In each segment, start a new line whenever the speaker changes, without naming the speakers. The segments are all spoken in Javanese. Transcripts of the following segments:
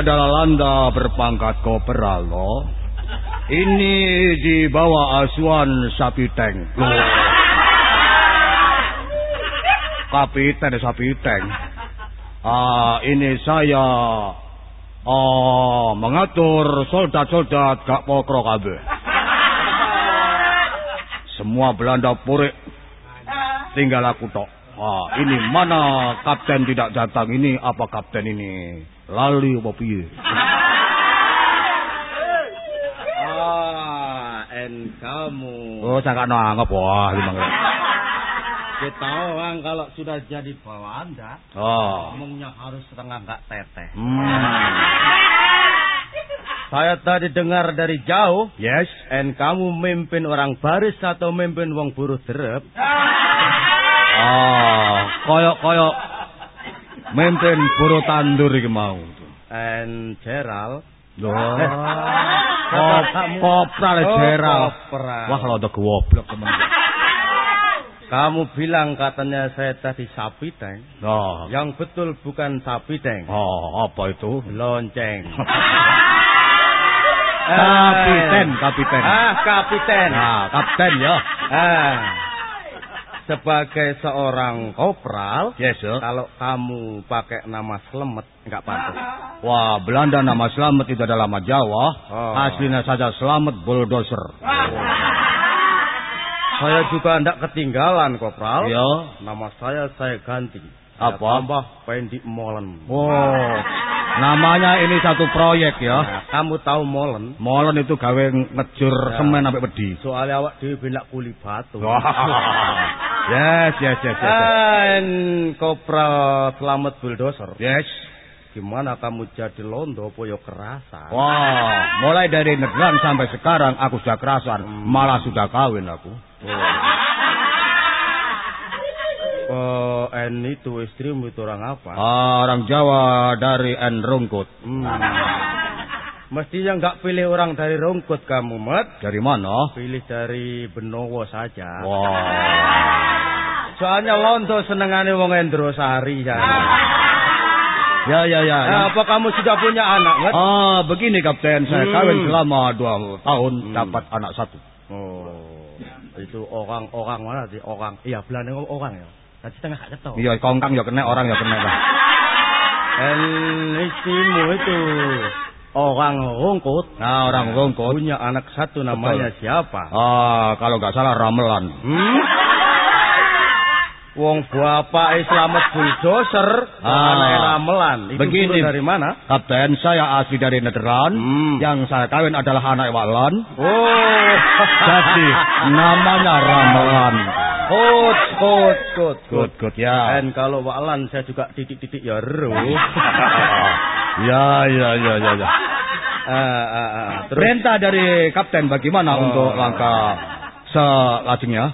Adalah landa berpangkat kopral loh. Ini di bawah asuhan sapi tank. Kapiten sapi tank. Ah, ini saya ah mengatur soldat-soldat gak pokro kabeh. Semua Belanda purik. Tinggal aku tok. Ah, ini mana kapten tidak datang ini apa kapten ini? Lali apa piye?
Ah, en kamu.
Oh, saya gak nanggap wah gimana?
Kita orang kalau sudah jadi Belanda,
Oh.
ngomongnya harus setengah nggak teteh.
Hmm.
Saya tadi dengar dari jauh,
Yes.
en kamu mimpin orang baris atau mimpin wong buruh derep.
Ah, koyok-koyok mimpin buru tandur iki mau.
En Gerald.
Loh. Kop,
kamu?
kopral
Oh.
Wah, kalau ada goblok temen.
Kamu bilang katanya saya tadi sapi tank.
Oh.
Yang betul bukan sapi tank.
Oh, apa itu?
Lonceng.
Kapiten, kapiten.
Ah, kapiten.
Nah, kapten ya.
Ah. Sebagai seorang kopral,
Yes,
kalau kamu pakai nama Slemet nggak pantas.
Wah, Belanda nama Slamet itu adalah nama Jawa.
Oh.
Aslinya saja Slamet Bulldozer.
Saya juga ndak ketinggalan, kopral.
Ya.
Nama saya saya ganti.
Apa?
Tambah Pendi Molen.
Oh, namanya ini satu proyek ya.
Nah, kamu tahu Molen?
Molen itu gawe ngejur
Ya.
semen sampai pedi.
Soalnya awak dewi benak kuli batu.
Yes, yes, yes.
Dan kopral selamat bulldozer.
Yes.
Gimana kamu jadi londo poyo kerasan?
Wah, mulai dari Nederland sampai sekarang aku sudah kerasan, malah sudah kawin aku.
Oh, en itu istrimu itu orang apa?
Ah, orang Jawa dari N Rungkut.
Hmm. Mestinya nggak pilih orang dari Rungkut kamu, Mat.
Dari mana?
Pilih dari Benowo saja.
Wah.
Soalnya londo senengane wong Endrosari ya.
Ya, ya, ya. ya.
Eh, apa kamu sudah punya anak, Mat?
Ah, begini Kapten, saya
Hmm.
kawin selama dua tahun,
Hmm.
dapat anak satu.
Oh, itu orang-orang mana sih? Orang, iya Belanda orang ya. Tadi setengah gak ketau.
Iya, kongkang ya kena, orang ya kena. Pak.
Dan istrimu itu orang Rungkut.
Nah, orang Rungkut.
Punya anak satu namanya siapa?
Ah, kalau nggak salah Ramelan.
Hmm? Wong bapak Islamet bulldozer,
Ah.
anak ramelan. Itu
Begini.
dari mana?
Kapten, saya asli dari Nederland.
Hmm.
Yang saya kawin adalah anak Walan.
Oh,
Jadi, namanya Ramelan.
Good, good, good,
Good, good, ya.
Dan kalau Waklan saya juga titik-titik ya ru.
ya, ya, ya, ya, ya.
Ah, ah. Terus
Perintah dari Kapten bagaimana
Oh.
untuk langkah selanjutnya?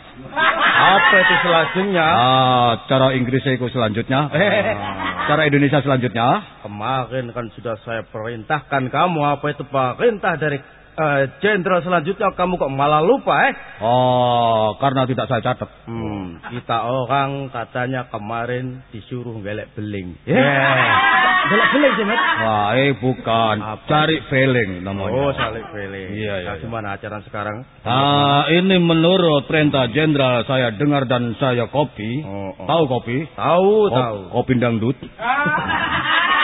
apa itu selanjutnya?
Ah, cara Inggrisnya itu selanjutnya.
Ah.
Cara Indonesia selanjutnya.
Kemarin kan sudah saya perintahkan kamu apa itu perintah dari eh, jenderal selanjutnya kamu kok malah lupa eh?
Oh, karena tidak saya catat.
Hmm, kita orang katanya kemarin disuruh gelek beling.
Yeah.
Delok beling sih, Mas.
Wah, eh bukan.
Apa?
Cari feeling namanya.
Oh, salik feeling.
Iya, iya,
Nah,
iya.
gimana acara sekarang?
Ah, ini menurut perintah jenderal saya dengar dan saya kopi.
Oh, oh.
Tahu kopi?
Tahu,
Ko-
tahu.
Kopi dangdut.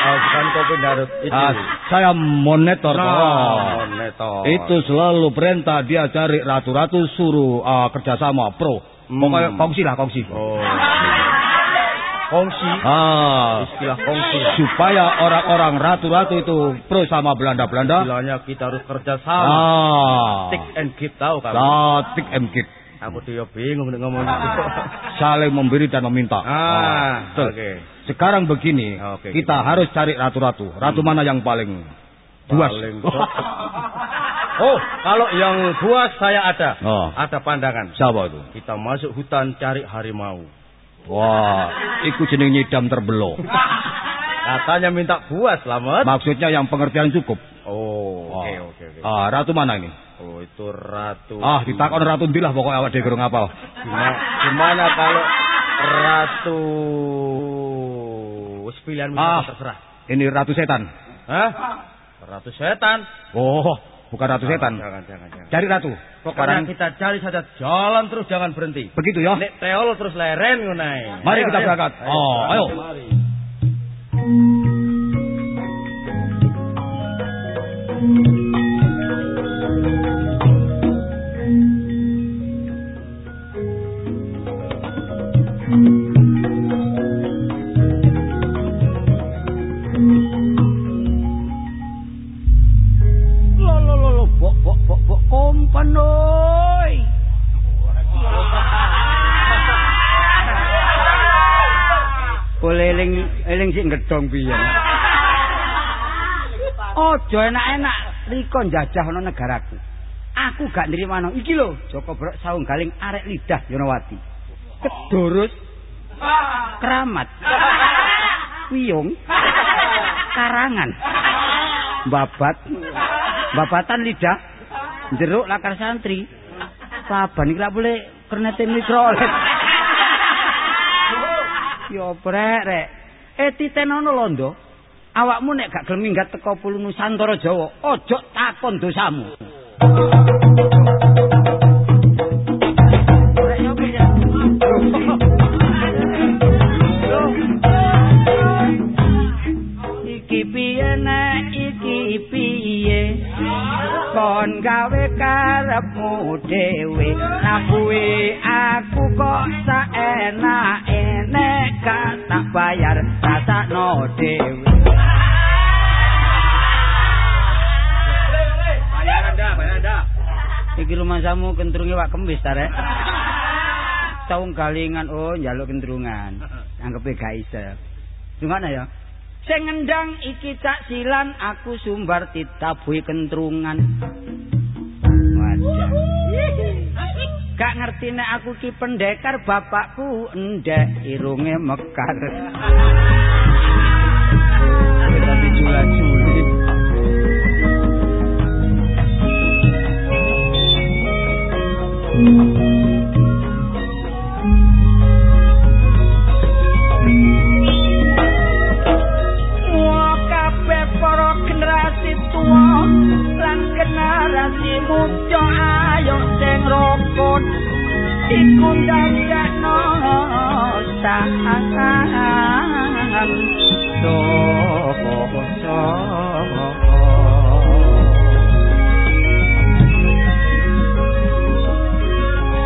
Oh, bukan kopi darut itu.
Ah, saya monitor
Nah, monitor.
Itu selalu perintah dia cari ratu-ratu suruh ah, kerjasama pro.
Hmm.
Pokoknya kongsi lah kongsi.
Oh. Kongsi.
Ah,
Istilah kongsi.
supaya orang-orang ratu-ratu itu pro sama Belanda-Belanda.
Istilahnya kita harus kerja sama.
Ah,
Take and give tahu kamu.
Statik and kit.
Aku tuh ya bingung ngomong gitu.
Saling memberi dan meminta.
Ah, oke.
Sekarang begini,
Oke,
kita
gimana?
harus cari ratu-ratu. Ratu mana yang paling buas?
Paling. Oh, kalau yang buas saya ada.
Oh.
Ada pandangan.
Siapa itu?
Kita masuk hutan cari harimau.
Wah, iku jeneng nyidam terbelo.
Katanya minta buas, Slamet.
Maksudnya yang pengertian cukup.
Oh,
Wah.
oke oke oke.
Ah, ratu mana ini?
Oh, itu ratu.
Ah, ditakon ratu ndi lah pokoknya awak dhewe kurang apal.
Gimana, gimana kalau ratu pilihan
Ah.
terserah.
Ini ratu setan.
Hah? Ratu setan.
Oh, bukan ratu setan.
Jangan, jangan, jangan.
Cari ratu.
Pokoknya
Sekarang
kita cari saja jalan terus jangan berhenti.
begitu ya.
Nek teol terus leren ngono ae.
Mari
Ayo,
kita
ayo.
berangkat. Oh, ayo.
Mari.
Lo kompan oi. Boleh eling eling sik gedong piye. Ojo enak-enak riko njajah ana negaraku. Aku gak nrimano iki lho Joko Brok saung galing arek lidah Yonowati. Kedurus keramat. Wiyung karangan. Babat babatan lidah jeruk lakar santri. Saban iki lak boleh kernete mikrolet. Yo brek rek. Eh titenono londo. Awakmu nek gak gelem minggat teko Pulau Nusantara Jawa, ojo takon dosamu. Karepmu dhewe, nabuhe aku kok saenake nek gak tak bayar rasakno dhewe.
Bayar Anda, bayar Anda.
Iki lumasamu kentrunge wak kembis ta rek. Saung galingan oh njaluk kentrungan. Anggepe gak iso. Dungane ya. Sing ngendang iki cak silan aku sumbar ditabuhi kentrungan. Gak ngerti nek aku ki pendekar bapakku endek irunge mekar. Tapi jula-juli. Wah generasi muda ayo sing rukun iku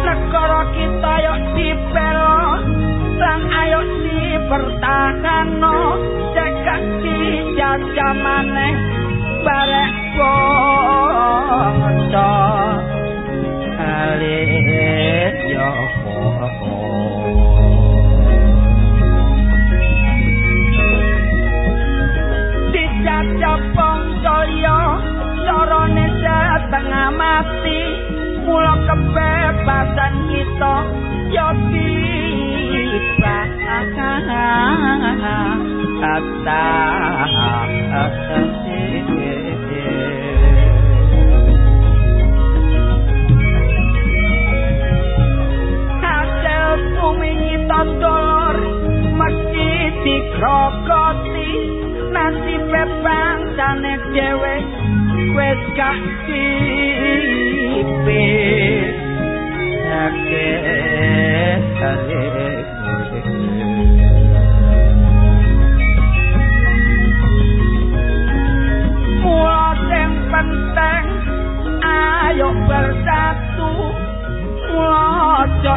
Negara kita yo dipelo lan ayo dipertahanno. Cekak dijajah maneh barek bangsa alit yo dijajah bangsa yo carane setengah mati mula kebebasan kita yo tiba kata dolor mesti dikrokoti nasibe bangsane dhewe wis gak Mula sing penting ayo bersatu Mula aja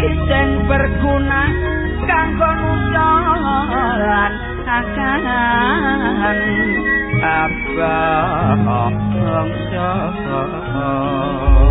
sing berguna kanggo nusalan akan apa Ayo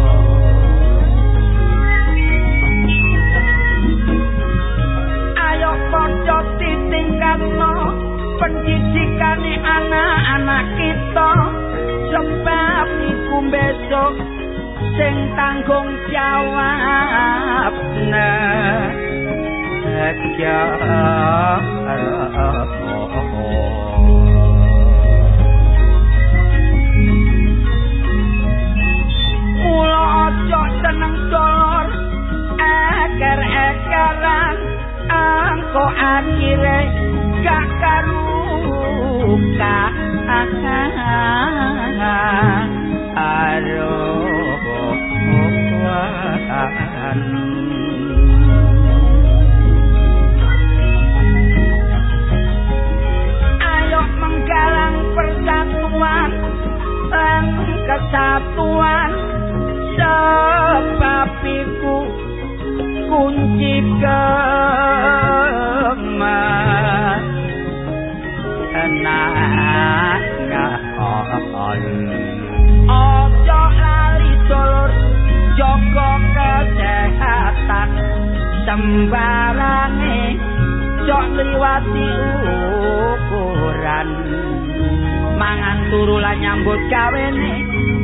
gawene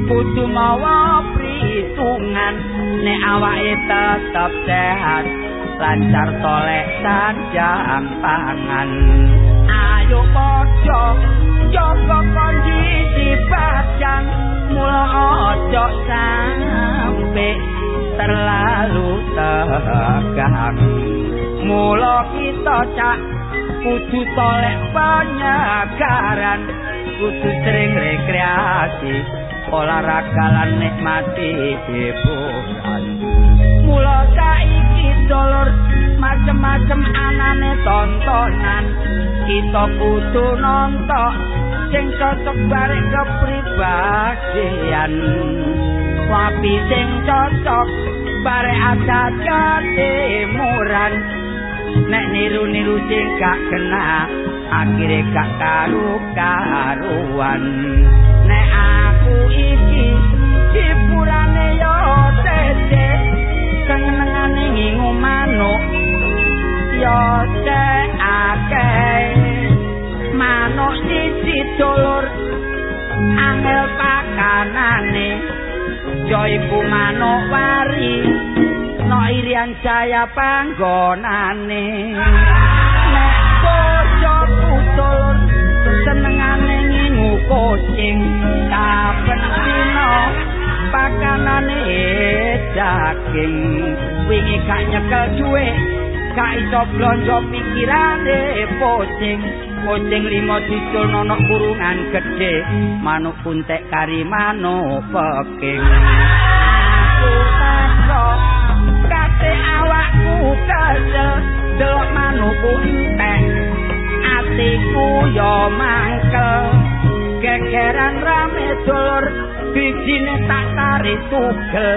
Kudu mawa pritungan Nek awake tetep sehat. Lancar tolek sanjang pangan. Ayo podo Joko kondisi badan. Mula ojo sampe Terlalu tegang. Mula kita cak Kudu tolek penyegaran Kudu sering rekreasi Olahraga lan nikmati hiburan. Mula saiki dolur macem-macem anane tontonan kita kudu nonton sing cocok barek kepribadian. Wapi sing cocok barek adat ketimuran nek niru-niru sing gak kena akhire gak karu-karuan nek aku iki hipurane yo tete senengane ngingu manuk yo akeh. Manuk siji dulur angel pakanane yo iku manuk wari no irian jaya panggonane. Nek bojoku dulur senengane ngingu kucing. Kaben dina pakanane daging. Wingi gak nyekel dhuwit gak iso blonjo pikirane kucing kucing limo dicul nono kurungan gede manuk puntek kari manuk peking. kate awakku kesel delok manukku entek atiku yo mangkel. Gegeran rame dulur bijine tak tarik tugel.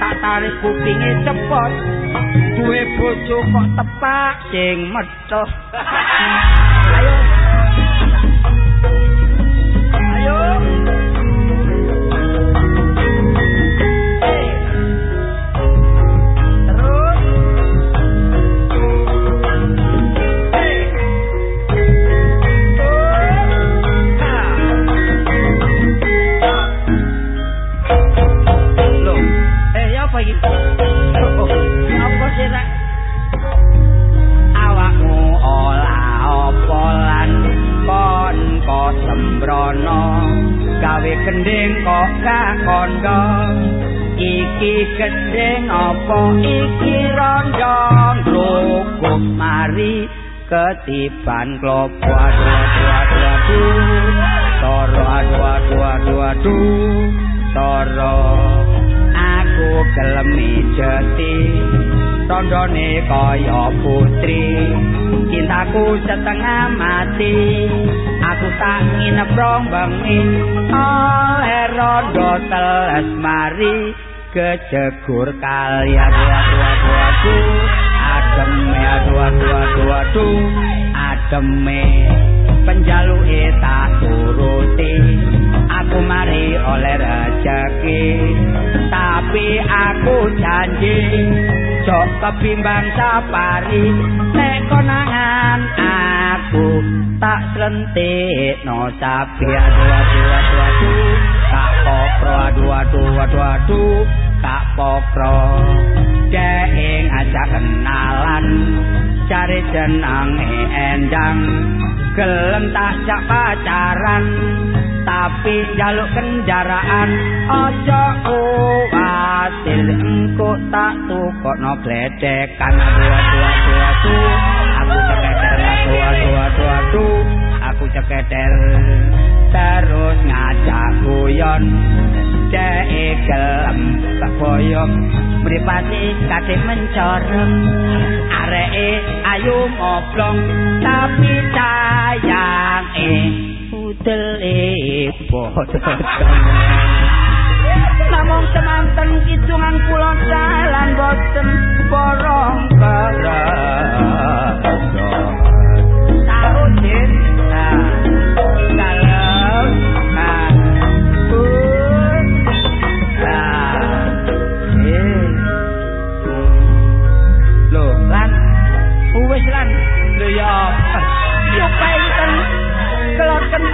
Tak tarik kupinge cepot duwe bojo kok tepak sing metuh ayo aduh aduh aduh aduh toro aduh aduh aduh aduh toro aku gelemi jeti tondone kaya putri cintaku setengah mati aku tak nginep rong bengi oleh rondo teles mari kejegur kali aduh aduh aduh aduh ademe aduh aduh aduh aduh ademe penjaluke tak turuti. Aku mari oleh rezeki tapi aku janji cok kebimbang sapari nek konangan aku tak selentik no sapi aduh aduh aduh aduh tak popro aduh aduh aduh aduh tak popro deing aja kenalan cari jenang endang. Gelem tak jak pacaran tapi jaluk kendaraan. Ojo kuatir engko tak tukok no aduh aduh aduh aduh. Aku ceketel aduh aduh aduh aduh. Aku ceketel terus ngajak guyon. Dek gelem tak boyong. Mripate kate mencorong areke ayu ngoblong tapi sayang eh udel bodho Namung semanten kidungan kula dalan boten borong kerasa.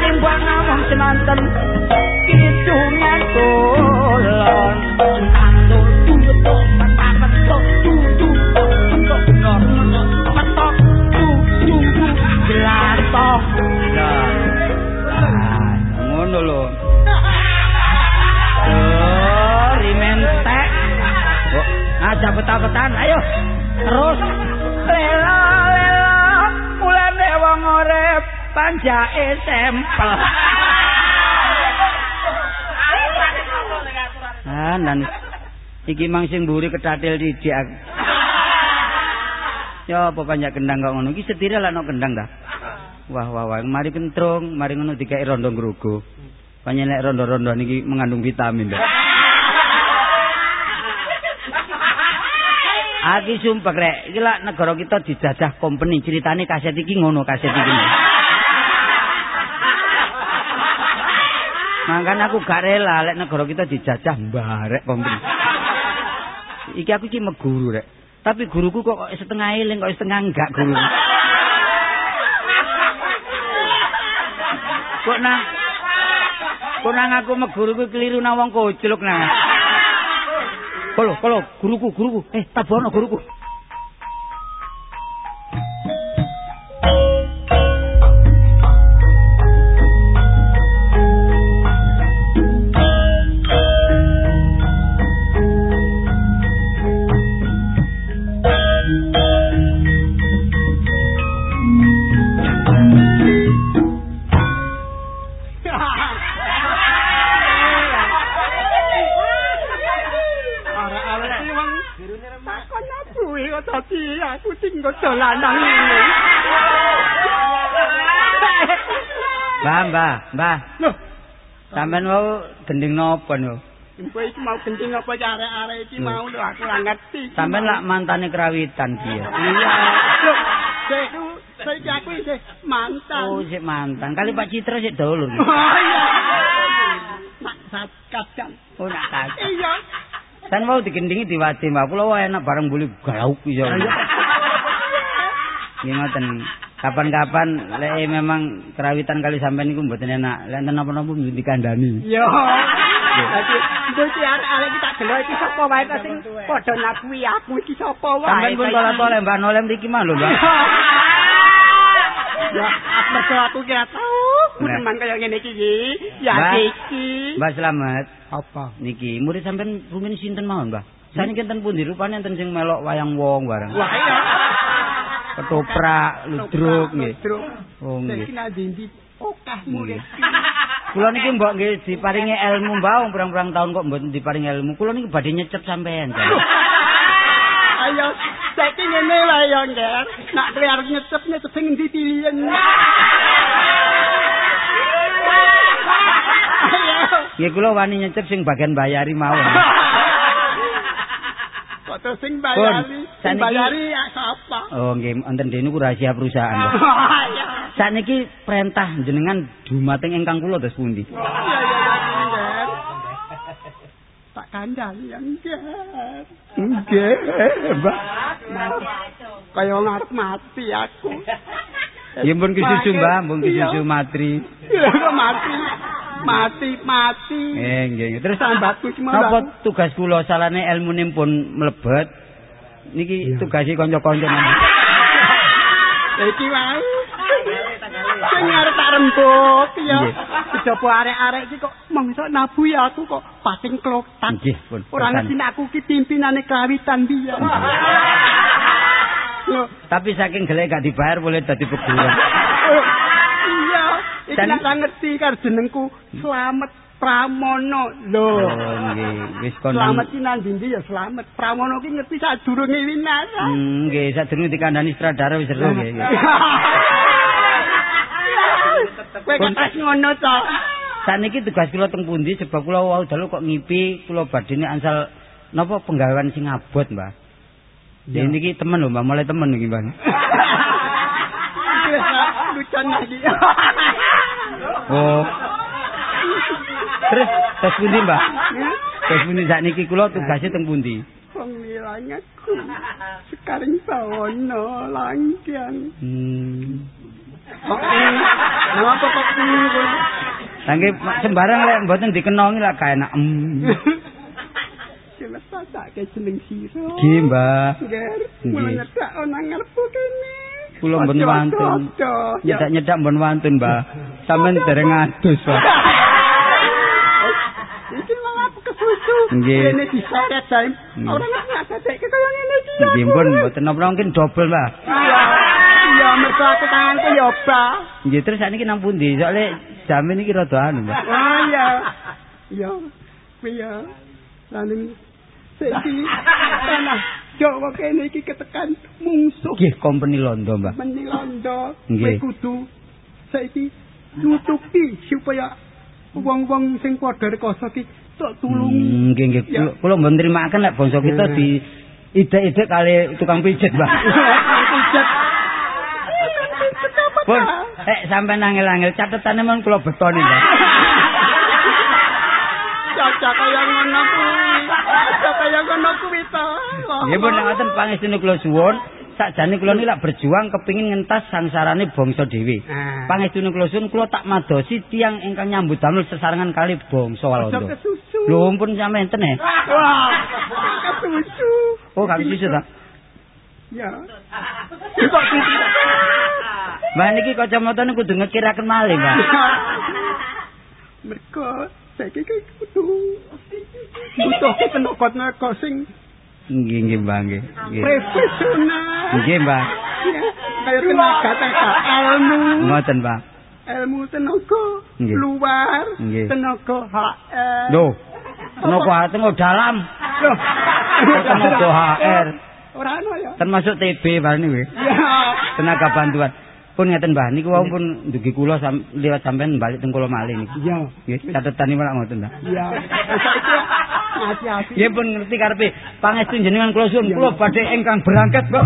Timbang namung semanten, kidungan tutuk, tutuk, petok tutuk, ngono lho. Oh, rimentek. Kok ngajak petah-petahan, ayo. Terus. Lela, lela, mulane wong urip panjake sempel. Ah, nan iki mang sing mburi ketatil didik. Ya apa panjak kendang kok ngono iki setire lah no kendang dah. Wah wah wah mari kentrung, mari ngono dikai rondo ngrugo. Panyenek rondo-rondo niki mengandung vitamin dah. Aki sumpah rek, iki lak negara kita dijajah company, ceritane kaset iki ngono kaset iki. Mangkan aku gak rela lek negara kita dijajah mbarek company. Iki aku iki meguru rek. Tapi guruku kok setengah eling kok setengah enggak guru. Kok nang Kok nang aku meguruku keliru nang wong kocluk nang. Kolo, kolo, guruku, guruku. Eh, tabono guruku. Gending napa no?
kowe iki mau gending apa arek-arek iki mau lho aku ora ngerti.
Sampeyan lak mantane kerawitan piye?
Iya. Loh, sik saiki aku isih mantan.
Oh, sik mantan. Kali Pak Citra sik dulur.
Oh iya. Nak kadang.
Oh, nak kaca.
Iya.
Kan mau digendingi diwadi mbak kula enak bareng buli gauk iso. Nggih ngoten. Kapan-kapan lek memang kerawitan kali sampean niku mboten enak. Lek enten napa-napa mesti dikandani.
Yo. Dadi mesti arek-arek iki tak delok iki sapa wae ta sing padha ngakui aku iki sapa wae.
Sampeyan pun tolak-tolak Mbak Nolem mriki mah lho, Mbak.
Ya, mergo aku ki tau memang kaya ngene iki ya
Mbak.
iki.
Mbak Slamet,
Apa?
niki murid sampean rumiyin sinten mawon, Mbak? Saniki enten pundi rupane enten sing melok wayang wong bareng.
Wah iya.
Ketoprak, ludruk nggih. Oh nggih.
Ndi okah murid.
Kula niki mbok nggih diparingi ilmu mbah pirang-pirang tahun kok mboten diparingi ilmu. Kula niki badhe nyecep sampean.
Ayo, saiki ngene wae ya, Nger. Nak kowe arep nyecep nyecep sing endi pilihan.
Nggih kula wani nyecep sing bagian bayari mawon.
Kok terus sing bayari?
Pun,
Sing
saniki-
bayari ya sapa?
Oh nggih enten dene ku rahasia perusahaan. Mbah.
Ayo.
Sakniki perintah jenengan dumateng ingkang kula terus pundi?
Iya, iya, iya, Nger. Tak kandhani ya, Nger. Nggih, Mbak. Kaya ngat mati aku.
Ya pun kisusu Mbah, pun kisusu matri.
Kok mati. Mati, mati.
Eh nggih nggih. terus
Sambatku ki mau
napa tugas kula salane ilmune pun mlebet. Niki tugasi kanca-kanca nang.
Iki wae. Sing arep tak rembuk ya. Kejaba arek-arek iki kok mangsa nabu ya aku kok pating klotak.
Nggih, pun.
Ora ngerti aku ki pimpinane kawitan biyen. Yo,
Tapi saking gelek gak dibayar boleh dadi pegulat.
iki
Dan-
ora ngerti karo jenengku Slamet Pramono. Lho.
Oh nggih, wis kon.
Slamet nang ndi ya slamet. Pramono ki ngerti sadurunge winasan.
Hmm, nggih, sadurunge dikandani sutradara wis seru nggih.
Kowe kok ngono to.
Saniki tugas kula teng pundi sebab kula wau dalu kok ngipi kula badine ansal napa penggawean sing abot, Mbah. Ya niki temen lho, Mbah, mulai temen iki, Mbah.
Iki wis lucan lagi.
Oh. Terus terus pundi, Mbah? Terus pundi sakniki kula tugasnya teng pundi?
Pemilanganku sekarang sawono langkian.
Hmm.
Kok ini? Nama apa kok ini?
Nangge sembarang lek mboten dikenongi lak gak enak. Hmm.
Jelas sasake jeneng sira.
Nggih, Mbah.
Ger,
Nggih.
mulai ana ngarepku kene.
Kula mboten
Ojo,
wantun.
ojo, ojo.
Nyedak-nyedak mboten wantun, Mbah. Sampeyan dereng adus, Mbah.
Iki malah aku kesusu.
Nggih.
Kene diseret jaim. Ora ngerti ngadek kaya ngene iki.
Nggih, pun mboten napa mungkin dobel, Mbah.
Iya. Mergo aku tanganku ya, Mbak.
Nggih, terus sakniki nang pundi? Soale jamin iki rada anu, Mbah.
Oh iya. Iya. Iya. Lalu saiki tanah Jawa kene iki ketekan mungsuh
Nggih, company Londo, Mbah.
menilondo.
Nggih.
Kowe kudu saiki nutupi supaya wong-wong sing padha rekoso iki tok tulungi.
Hmm, Nggih, nggih. Kula- mboten nrimaken lek bangsa kita di ide-ide kali tukang pijet, Mbah.
Pijet.
Pun, eh sampean angel-angel catetane men kula betoni, Mbah.
Caca kaya ngono kuwi. Caca kaya ngono kuwi to.
Nggih pun nek ngoten pangestune kula suwun, sakjane kula niki lak berjuang kepingin ngentas sangsarane bangsa dhewe.
Ah.
Pangestune kula suwun kula tak madosi tiang ingkang nyambut damel sesarengan kali bangsa Walanda. Lho ampun sampean enten eh.
Wah, kesusu.
Oh, gak bisa ta.
Ya. Kok kudu.
Mbah niki kacamatane kudu ngekiraken malih, Mbah.
Mergo saiki ki kudu butuh tenaga-tenaga sing
Nggih, nggih, Mbah, nggih.
Profesional.
Nggih, Mbah.
Ya, Kaya tenaga tenaga ilmu,
Ngoten, Mbah.
ilmu tenaga luar, tenaga HR.
Lho. Tenaga hati dalam.
Loh.
Tenaga HR.
Ora ono ya.
Termasuk TB bareng kuwi.
Ya.
Tenaga bantuan. Pun ngeten Mbah, niku wau pun ndugi kula sam, liwat sampean balik teng kula malih niki.
Ya.
Nggih, catetan malah ngoten, Mbah.
Ya.
Nggih pun ngerti karepe pangestu jenengan kula suwun. Kula badhe ingkang berangkat, Mbak.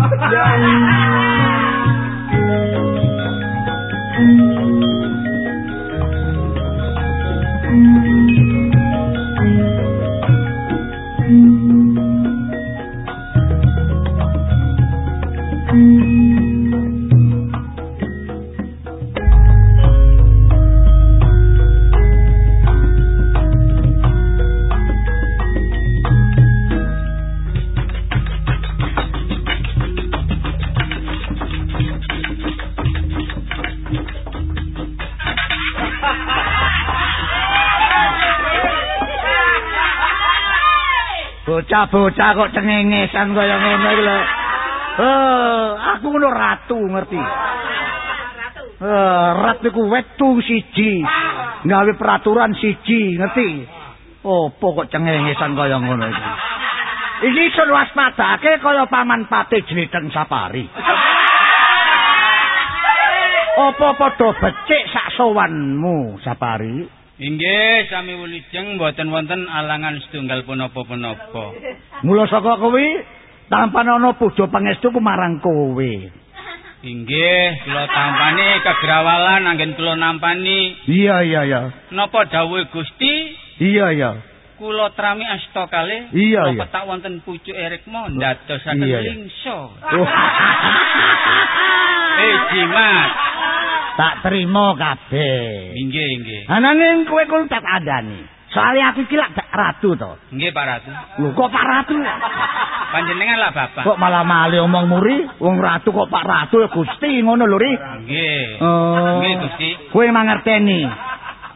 Bocah-bocah kok cengengesan kaya ngene iki lho. Eh, aku ngono ratu ngerti. Eh, ratu ku wetu siji. Gawe peraturan siji, ngerti? Opo kok cengengesan kaya ngono iki? Iki sun waspadake kaya paman pate jliteng sapari. Apa padha becik sak sowanmu sapari?
Inggih, sami wilujeng mboten wonten alangan setunggal punapa-punapa.
Mula saka kuwi tampan ana puja pangestu marang kowe.
Inggih, kula tampani kegrawalan anggen kula nampani
Iya iya iya.
napa dawuh Gusti
Iya iya.
kula trami asta kalih
Iya,
napa
iya.
tak wonten pucuk erikma ndadosaken lingso.
Oh.
Eh jimat.
Tak terima kabeh.
Inggih, inggih.
Ananging kowe kuwi tak andani. Soale aku iki lak ratu to.
Nggih Pak Ratu.
Lho kok Pak Ratu?
Panjenengan lah Bapak.
Kok malah mali omong muri? Wong ratu kok Pak Ratu ya Gusti ngono lho ri.
Nggih.
Oh.
Nggih Gusti.
Kowe mangerteni.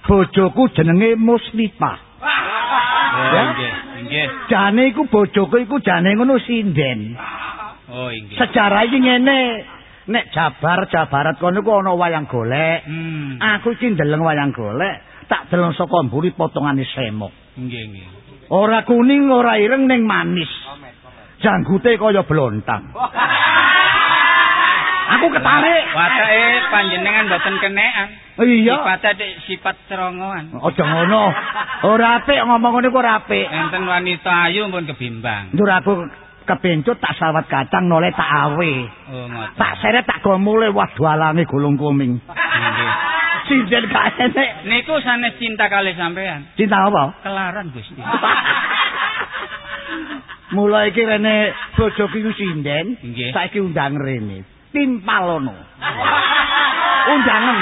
Bojoku jenenge Musnifah.
Oh,
Ya?
nggih, nggih.
Jane iku bojoku iku jane ngono sinden.
Oh, inggih.
Sejarah iki ngene. Nek Jabar Jabarat kono ku ana wayang golek.
Hmm.
Aku iki ndeleng wayang golek, tak deleng saka mburi potongane semok.
Nggih, nggih.
Ora kuning, ora ireng ning manis. Janggute kaya blontang. Aku ketarik.
Watake panjenengan mboten kenekan.
Iya.
Sifate dik sifat cerongoan.
Aja ngono. Ora apik ngomong ngene ku ora apik.
Enten wanita ayu pun kebimbang.
Ndur aku kepencut tak sawat kacang noleh tak awe.
Oh.
Tak seret tak gomule waduh alange gulung kuming.
Nggih.
Kae nek
Niku sanes cinta kali sampean.
cinta apa?
Kelaran Gusti.
Mula iki rene bojoku iku sinden, saiki undang rene. Timpalono. Undangan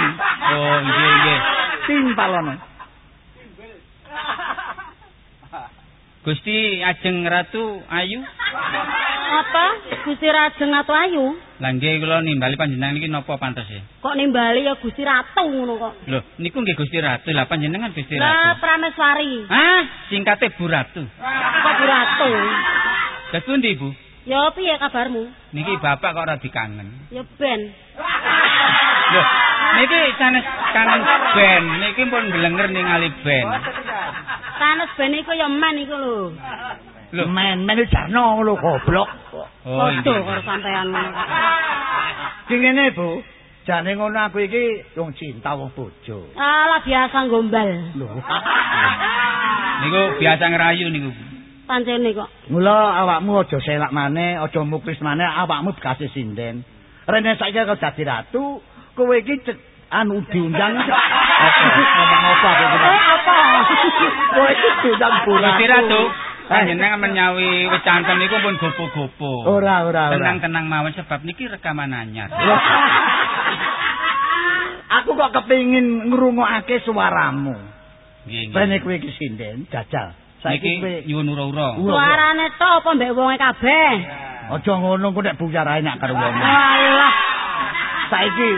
Oh, nggih, nggih.
timpalono.
Gusti ajeng Ratu Ayu.
Apa? Gusti Rajeng atau Ayu?
Lah nggih kula nimbali panjenengan iki napa pantese?
Kok nimbali ya Gusti Ratu ngono kok.
Lho, niku nggih Gusti Ratu. Lah panjenengan Gusti
Lah
Ratu.
Prameswari.
Ah, singkate Bu Ratu.
Kok Bu Ratu?
Lah pundi Bu?
Ya piye kabarmu?
Niki bapak kok ora dikangen.
Ya ben.
Lho, niki sanes kangen ben, niki pun gelenger ningali ben.
Sanes ben iku ya men iku lho.
Lho,
Men men jarno lho goblok.
oh
Padha
inggih.
karo sampean.
Sing ngene, Bu. Jane ngono aku iki wong cinta wong bojo.
Alah biasa gombal.
Lho.
Niku biasa ngerayu niku.
Pancene kok.
Mula awakmu aja selak maneh, aja muklis maneh, awakmu bekasih sinden. Rene saiki kok dadi ratu, kowe iki anu diundang. Ngomong apa
apa?
Kowe iki diundang Bu
Gusti Ratu,
Eh,
panjenengan menyawi wecanten niku pun gopo-gopo.
Ora, ora, ora.
Tenang-tenang mawon sebab niki rekaman anyar.
Aku kok kepengin ngrungokake suaramu.
Nggih, nggih.
Rene kowe iki sinden, jajal. Saiki kowe
nyuwun ura-ura.
Ura.
Suarane to apa mbek wonge kabeh?
aja ngono kok nek buyarahe nak karo wong.
Walah.
Saiki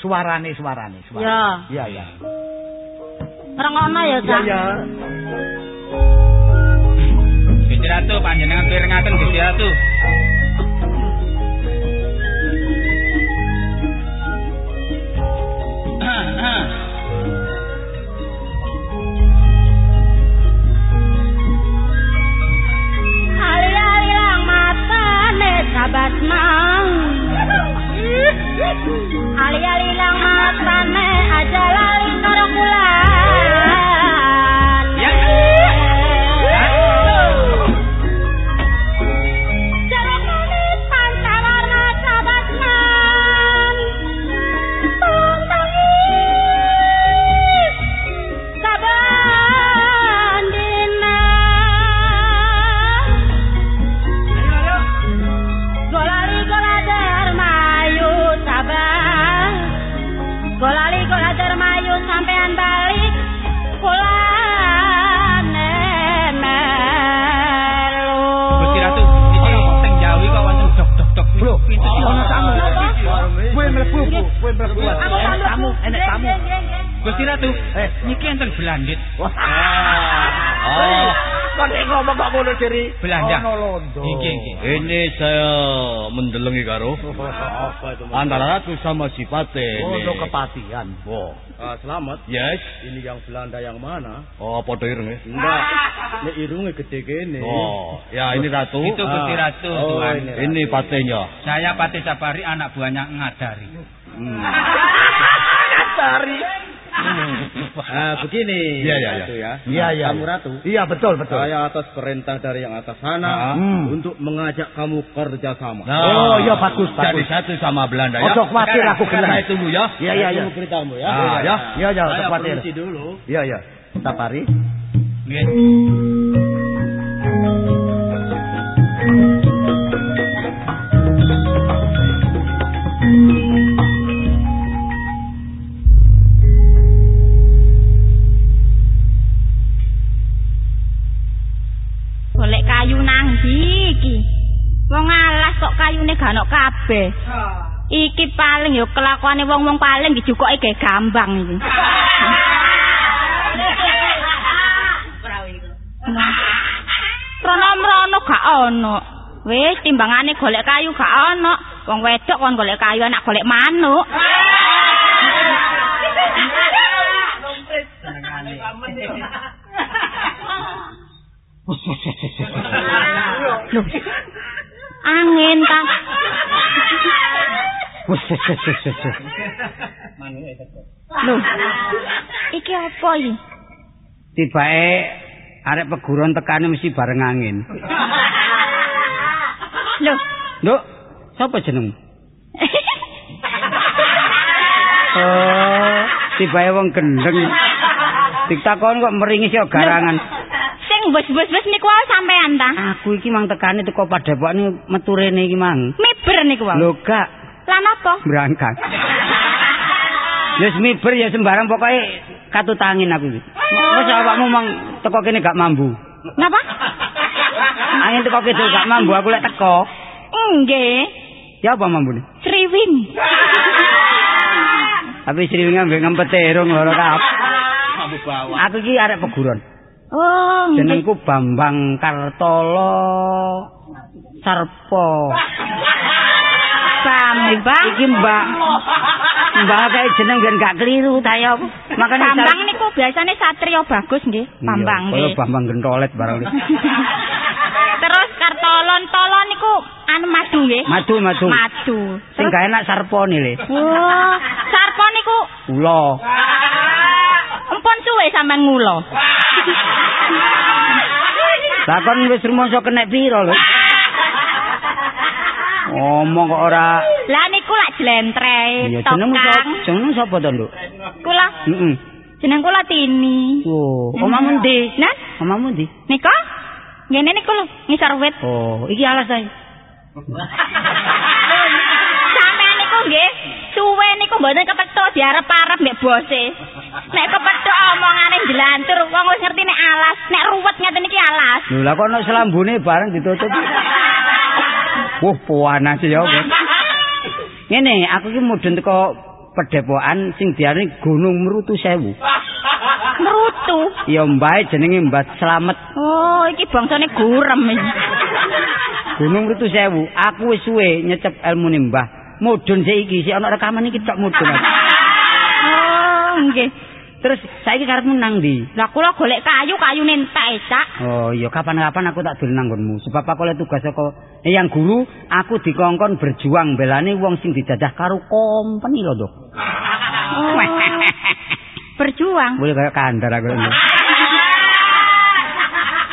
suarane suarane suarane.
Ya.
Iya, iya.
Rengokno ya,
Iya,
Cak.
iya.
Gusti Ratu panjenengan pirengaken Gusti Ratu.
Ali-ali lang matane sabat mang. Ali-ali lang matane aja lali karo bulan.
Ngomong kok ngono?
Belanda.
Ono londo.
Iki iki.
Ini saya mendelengi karo
Apa itu?
antara ratu sama si Pate.
Ono
ini.
kepatian.
Ah, selamat.
yes.
Ini yang Belanda yang mana?
Oh, padha ireng ya.
Enggak. Nek irunge gede kene.
Oh, ya ini ratu.
Itu Gusti
Ah.
Ratu,
Oh,
Tuan.
ini.
Ini patenya.
Saya Pati Sapari anak buahnya Ngadari.
Hmm.
Tari.
Ah, begini.
Iya, iya,
Ratu ya.
Iya, iya.
Kamu ratu.
Iya, betul, betul.
Saya atas perintah dari yang atas sana
Hmm.
untuk mengajak kamu kerja sama.
Oh, iya, bagus,
Jadi
bagus.
satu sama Belanda ya.
Ojo khawatir, aku gelem.
Saya tunggu ya.
Iya, iya, iya.
Tunggu beritamu ya.
Ah, ya.
Iya, iya,
Saya
khawatir.
permisi dulu.
Iya, iya. Sapari.
Nggih.
Kok kayune gak ono kabeh. Iki paling ya kelakuane wong-wong paling dijukoke ge gambang iki. Rono mrono gak ono. Wis timbangane golek kayu gak ono. Wong wedok kon golek kayu anak golek manuk. Loh. Angin ta. Loh. Iki apa iki?
Tibake arek peguron tekane mesti bareng angin.
Loh.
Nduk, sapa jeneng? Oh, tibake wong gendeng. Ditakon kok meringis yo garangan.
Sing bus-bus-bus niku wae sampean ta?
Aku iki mang tekane teko padhepokne metu rene iki mang.
Miber niku wae.
Lho gak
Lan apa?
berangkat. Wis miber ya sembarang pokoke katutangin aku iki. Wis awakmu mang teko kene gak mambu.
Napa?
Angin teko kidul gak mambu aku lek teko.
Nggih.
Ya apa mambune?
Sriwing.
Tapi sriwinge ngempete irung loro kap.
Kamu bawa.
Aku iki arek peguron.
Oh.
Jenengku Bambang Kartolo Sarpo.
Bambang.
Iki Mbak. Mbak kayak jeneng biar gak keliru ta ya. Makane
Bambang niku biasane satrio bagus nggih. Bambang nggih.
kaya Bambang gentolet barang.
Terus kartolon tolon niku anu madu nggih.
Madu madu.
Madu.
Sing gak enak sarpo nih le.
Wah, sarpo niku
Ula.
empun suwe sampean ngulo.
Lah kon wis rumangsa kenek piro lho? Omong kok ora.
Lah niku lak jlentre,
Iya jenengmu
tokang.
sapa? To, Nduk?
Kula
Heeh.
jeneng kula Tini.
Oh, omamu ndi?
Nah,
Omamu ndi?
nika ngene niku lho, ngisor wit.
Oh, iki alas ae.
Sampeyan niku nggih, suwe niku mboten diarep-arep mbek bose. Nek kepethuk omongane jelantur, wong wis ngerti nek alas, nek ruwet ngeten iki alas.
Lho lah kok ono selambune bareng ditutup. Wah, panas ya. Ngene, aku iki mudhun teko pedepokan sing diarani Gunung Merutu Sewu.
Merutu.
Ya mbae jenenge Mbah Slamet.
Oh, iki bangsane gurem iki.
Gunung Merutu Sewu. Aku wis suwe nyecep ilmune Mbah. Mudhun sik iki, sik ana rekaman iki tok mudhun.
Nggih.
Terus saiki karepmu nang ndi?
Lah kula golek kayu, kayune entek, Cak.
Oh iya kapan-kapan aku tak dolen nang nggonmu. Sebab aku oleh tugas saka yang guru, aku dikongkon berjuang belane wong sing dijajah karo company lho, Dok.
Oh. Berjuang.
Boleh kayak kandar aku.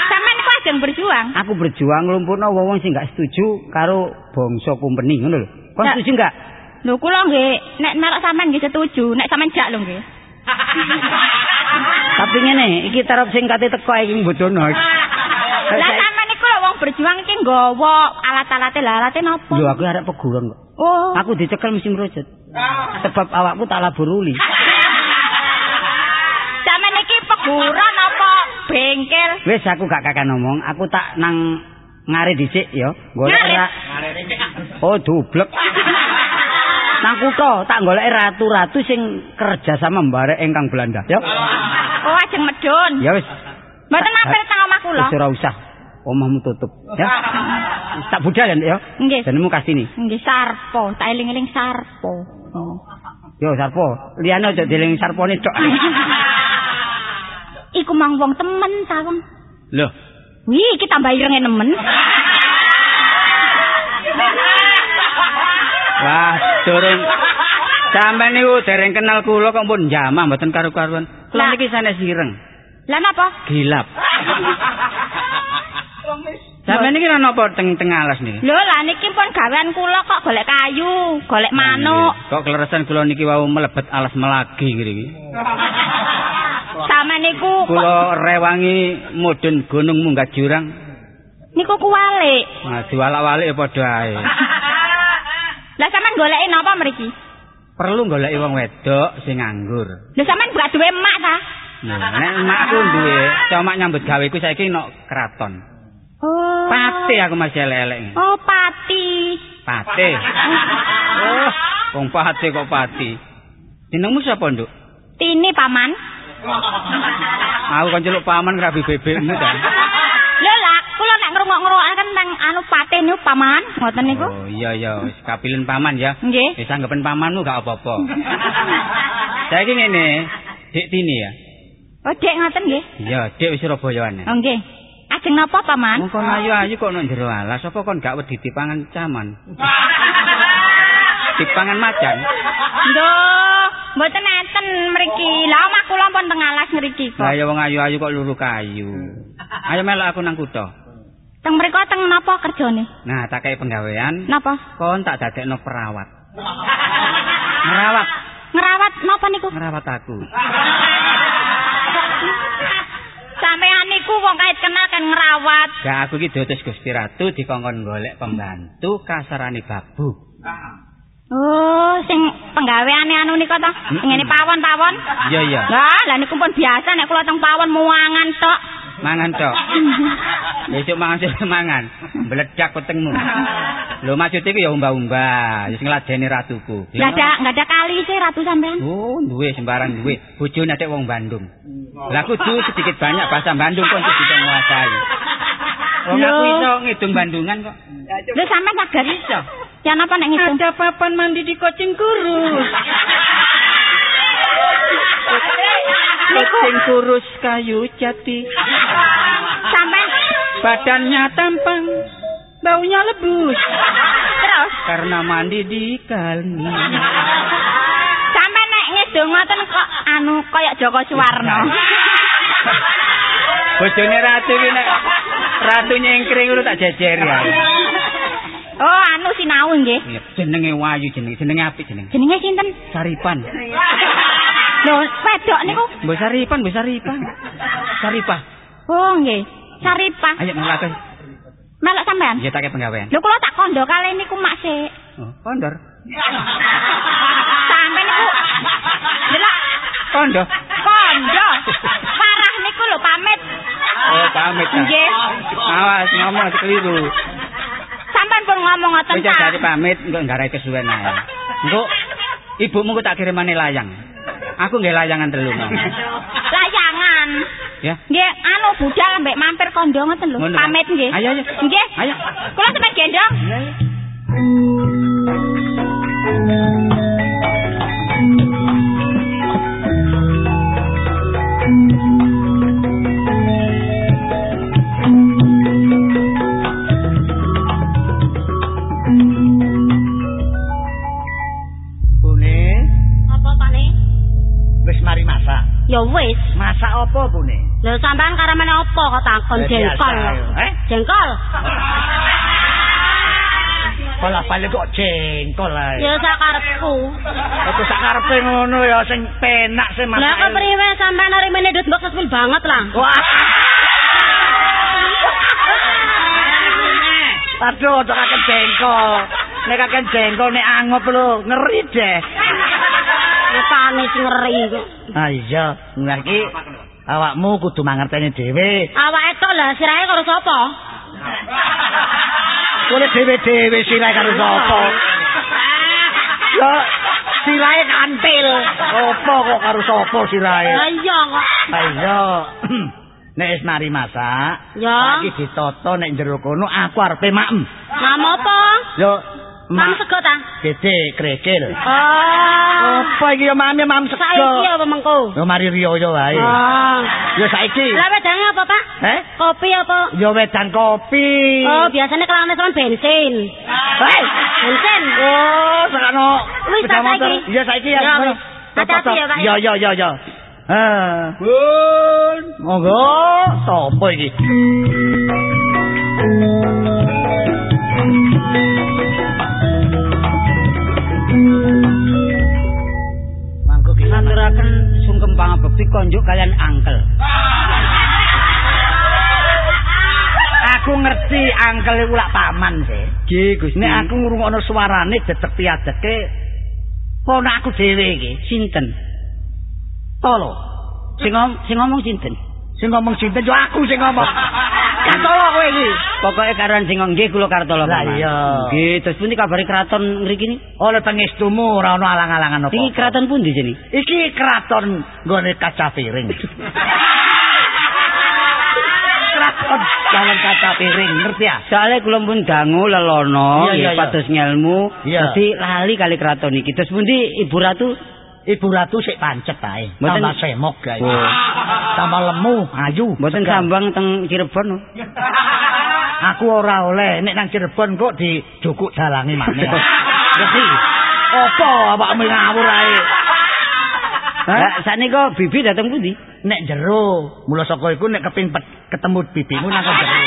Sampeyan ajeng berjuang.
Aku berjuang nglumpukno wong sing gak setuju karo bangsa company ngono lho. Kon setuju gak?
Lho kula nggih, nek melok sampean nggih setuju, nek sampean jak lho nggih.
Tapi ngene, iki tarap sing kate teko iki mbodono.
Lah sampean niku lho wong berjuang iki nggawa alat-alate lah alate napa?
Lho aku arek peguron kok.
Oh.
Aku dicekel mesti merujut. Sebab awakku tak labur uli.
Sampeyan iki peguron apa bengkel?
Wis aku gak kakek ngomong, aku tak nang ngare dhisik ya, golek
Ngare?
Oh, dublek. Nang kutho tak golek ratu-ratu sing kerja sama mbarek ingkang Belanda, ya.
Oh ajeng medun.
Ya wis.
Mboten mampir teng omah kula.
Wis ora usah. Omahmu tutup. Ya. Tak budal ya, ya.
Nggih.
Jenengmu Kastini.
Nggih Sarpo, tak eling-eling Sarpo. Oh.
Yo Sarpo, liyane aja dieling Sarpone tok.
Iku mang wong temen ta, Wong.
Loh,
Wih, iki tambah irenge nemen.
wah, durung Sampeyan niku dereng kenal kula kok pun jamah mboten karu-karuan. Kula niki sanes ireng,
Lah napa?
gilap. Sampeyan niki ana apa teng teng alas niki?
Lho, lah niki pun gawean kula kok golek kayu, golek manuk.
Kok kleresan kula niki wau mlebet alas melagi ngriki.
Sama niku
Kula rewangi mudhun gunung munggah jurang.
niku kuwalik.
Nah, diwalak-walik padha ae.
Lah goleki napa mriki?
Perlu goleki wong wedok sing nganggur.
Lho sampean gak duwe emak ta?
Nah, nek emakku duwe, cuma nyambut gawe ku saiki nok keraton.
Oh.
Pati aku masih elek-elek.
Oh, pati.
Pati. Oh, wong pati kok pati. Jenengmu sapa, Nduk?
Tini paman.
Aku kan celuk paman rabi bebekmu ta.
Lho lah, nek ngrungok-ngrungokaken teng anu pati niku paman, ngoten niku.
Oh, iya ya, wis kapilen paman ya.
Nggih.
Wis anggepen pamanmu gak apa-apa. Saiki ngene, Dik Tini ya.
Oh, Dek ngoten nggih.
Iya, Dik wis Surabayane.
Oh, nggih. Ajeng napa paman?
Wong kon ayu-ayu kok nang jero alas, apa kon gak wedi dipangan caman? dipangan macan.
Nggih, mboten enten mriki. Lah omah kula pun teng alas mriki kok.
Lah ya wong ayu-ayu kok luru kayu. Ayo melok aku nang kutho.
Teng mriko teng napa kerjane?
Nah, tak kei penggawean,
Napa?
kon tak dadekno perawat. Ngerawat,
Ngerawat napa niku?
ngerawat aku.
Sampeyan niku wong kait kenal kan ngerawat.
Gak aku iki diutus Gusti Ratu dikongkon golek pembantu kasarane babu.
Oh, sing penggaweane anu niku ta? Ngene pawon-pawon.
Iya iya,
Lah, lah niku pun biasa nek kula teng pawon muangan tok.
Mangan tok. Besok mangan sih mangan. Meledak petengmu. Lho maksud iku ya umba-umba, wis ngladeni ratuku.
Enggak ada enggak ada kali sih ratu sampean.
Oh, duwe sembarang duwe. Bojone atik wong Bandung. Lah kudu sedikit banyak bahasa Bandung kok bisa nguasai. Wong aku iso ngidung Bandungan kok.
Lho sampean saged iso. Ya napa nek ngitung?
Ada papan mandi di Kocing Kurus. Kocing kurus kayu jati.
Sampean
Badannya tampang, baunya lebus.
terus
Karena mandi di kali.
sampean nek ngidung ngoten kok anu kaya Joko Suwarno.
Bojone ratu iki nek ratu nyengkring ngono tak jejer ya.
Oh, anu sinau nggih.
Jenenge Wayu jenenge, jenenge apik jenenge.
Jenenge sinten?
Saripan.
Lho, wedok niku.
Mbok Saripan, mbok Saripan. Saripah.
Oh, nggih. Saripah.
Ayo melak.
Melok sampean.
Iya tak penggawean.
Lho kula tak kondo kali niku mak sik.
Oh, kondor.
Sampean niku Delok
Kondo.
kondo. Parah niku lho pamit.
Oh, pamit.
Nggih.
Awas ngomong keliru.
Sampean pun ngomong ngoten
Wis
ta.
jadi pamit engko nggarai kesuwen ae. Engko ibumu tak kirimane layang. Aku nggih layangan telu.
Layangan.
Ya.
Nggih, anu budal mbek mampir kondo ngoten lho. Pamit nggih.
Ayo, ayo.
Nggih.
Ayo.
Kula sampean gendong.
Bune,
apa kok takon jengkol?
Eh?
Jengkol.
Pola balik kok jengkol ae.
Ya sakarepku.
Itu sakarepe ngono ya sing penak sing masak.
Lah kok priwe sampean hari meneh dut mbok sepil banget lah.
Wah. Aduh, cok kakek jengkol. Nek kakek jengkol nek angop lho, ngeri deh.
Nepane sing ngeri kok.
Ah iya, ngerti. Awakmu kudu mangerteni dhewe.
Awake tok lah sirahe karo sapa?
Kuwi dhewe-dhewe sirahe karo sapa? Yo, sirahe kantil. Apa kok karo sapa sirahe?
Lah iya kok.
Ah iya. Nek wis mari masak,
Ya.
iki ditata nek jero kono aku arepe maem.
Nama apa?
Yo
Mam sego ta?
gede krekil.
Oh.
Apa iki yo maem maem sego.
Saiki apa mengko?
Yo mari riyo yo wae.
Oh.
Yo saiki.
Lah wedange apa, Pak?
Eh?
Kopi apa?
Yo wedan kopi.
Oh, biasanya kelane sama bensin.
Hei.
Bensin.
Oh, sakno.
Wis, saiki.
Iya saiki ya.
Ya. Hati-hati ya, Pak, ya.
Yo yo yo yo. Ah. Bun. Monggo. Sopo iki?
Ngaturaken sungkem pangabekti konjuk kalian angkel.
Aku ngerti angkel iku lak paman sih.
Nggih, Gusti.
Nek aku ngrungokno suarane dedek piadeke ponakku dhewe iki.
sinten?
Tolo.
Sing ngomong sinten?
Sing ngomong sinten yo aku sing ngomong. Kan tolo kowe iki.
Pokoke karan sing nggih kula Kartolo
Lah iya.
Nggih, terus pundi kabare kraton mriki ni?
Oleh pengestumu ora ono alang-alangan apa.
Iki kraton pundi sini?
Iki keraton nggone kaca piring. keraton jalan kaca piring, ngerti ya?
Soale kula pun dangu lelono,
iya.
pados ngelmu, dadi lali kali kraton iki. Terus pundi Ibu Ratu?
Ibu Ratu sik pancet ae.
Mboten-
Tambah semok gae.
Oh.
Tambah lemu, ayu.
Mboten sambang teng Cirebon.
Aku ora oleh nek nang Cirebon kok dijukuk dalange maneh. Ngerti? Apa awakmu ngawur ae?
Lah saknika bibi dateng pundi?
Nek jero, mula saka iku nek keping ketemu bibimu nang jero.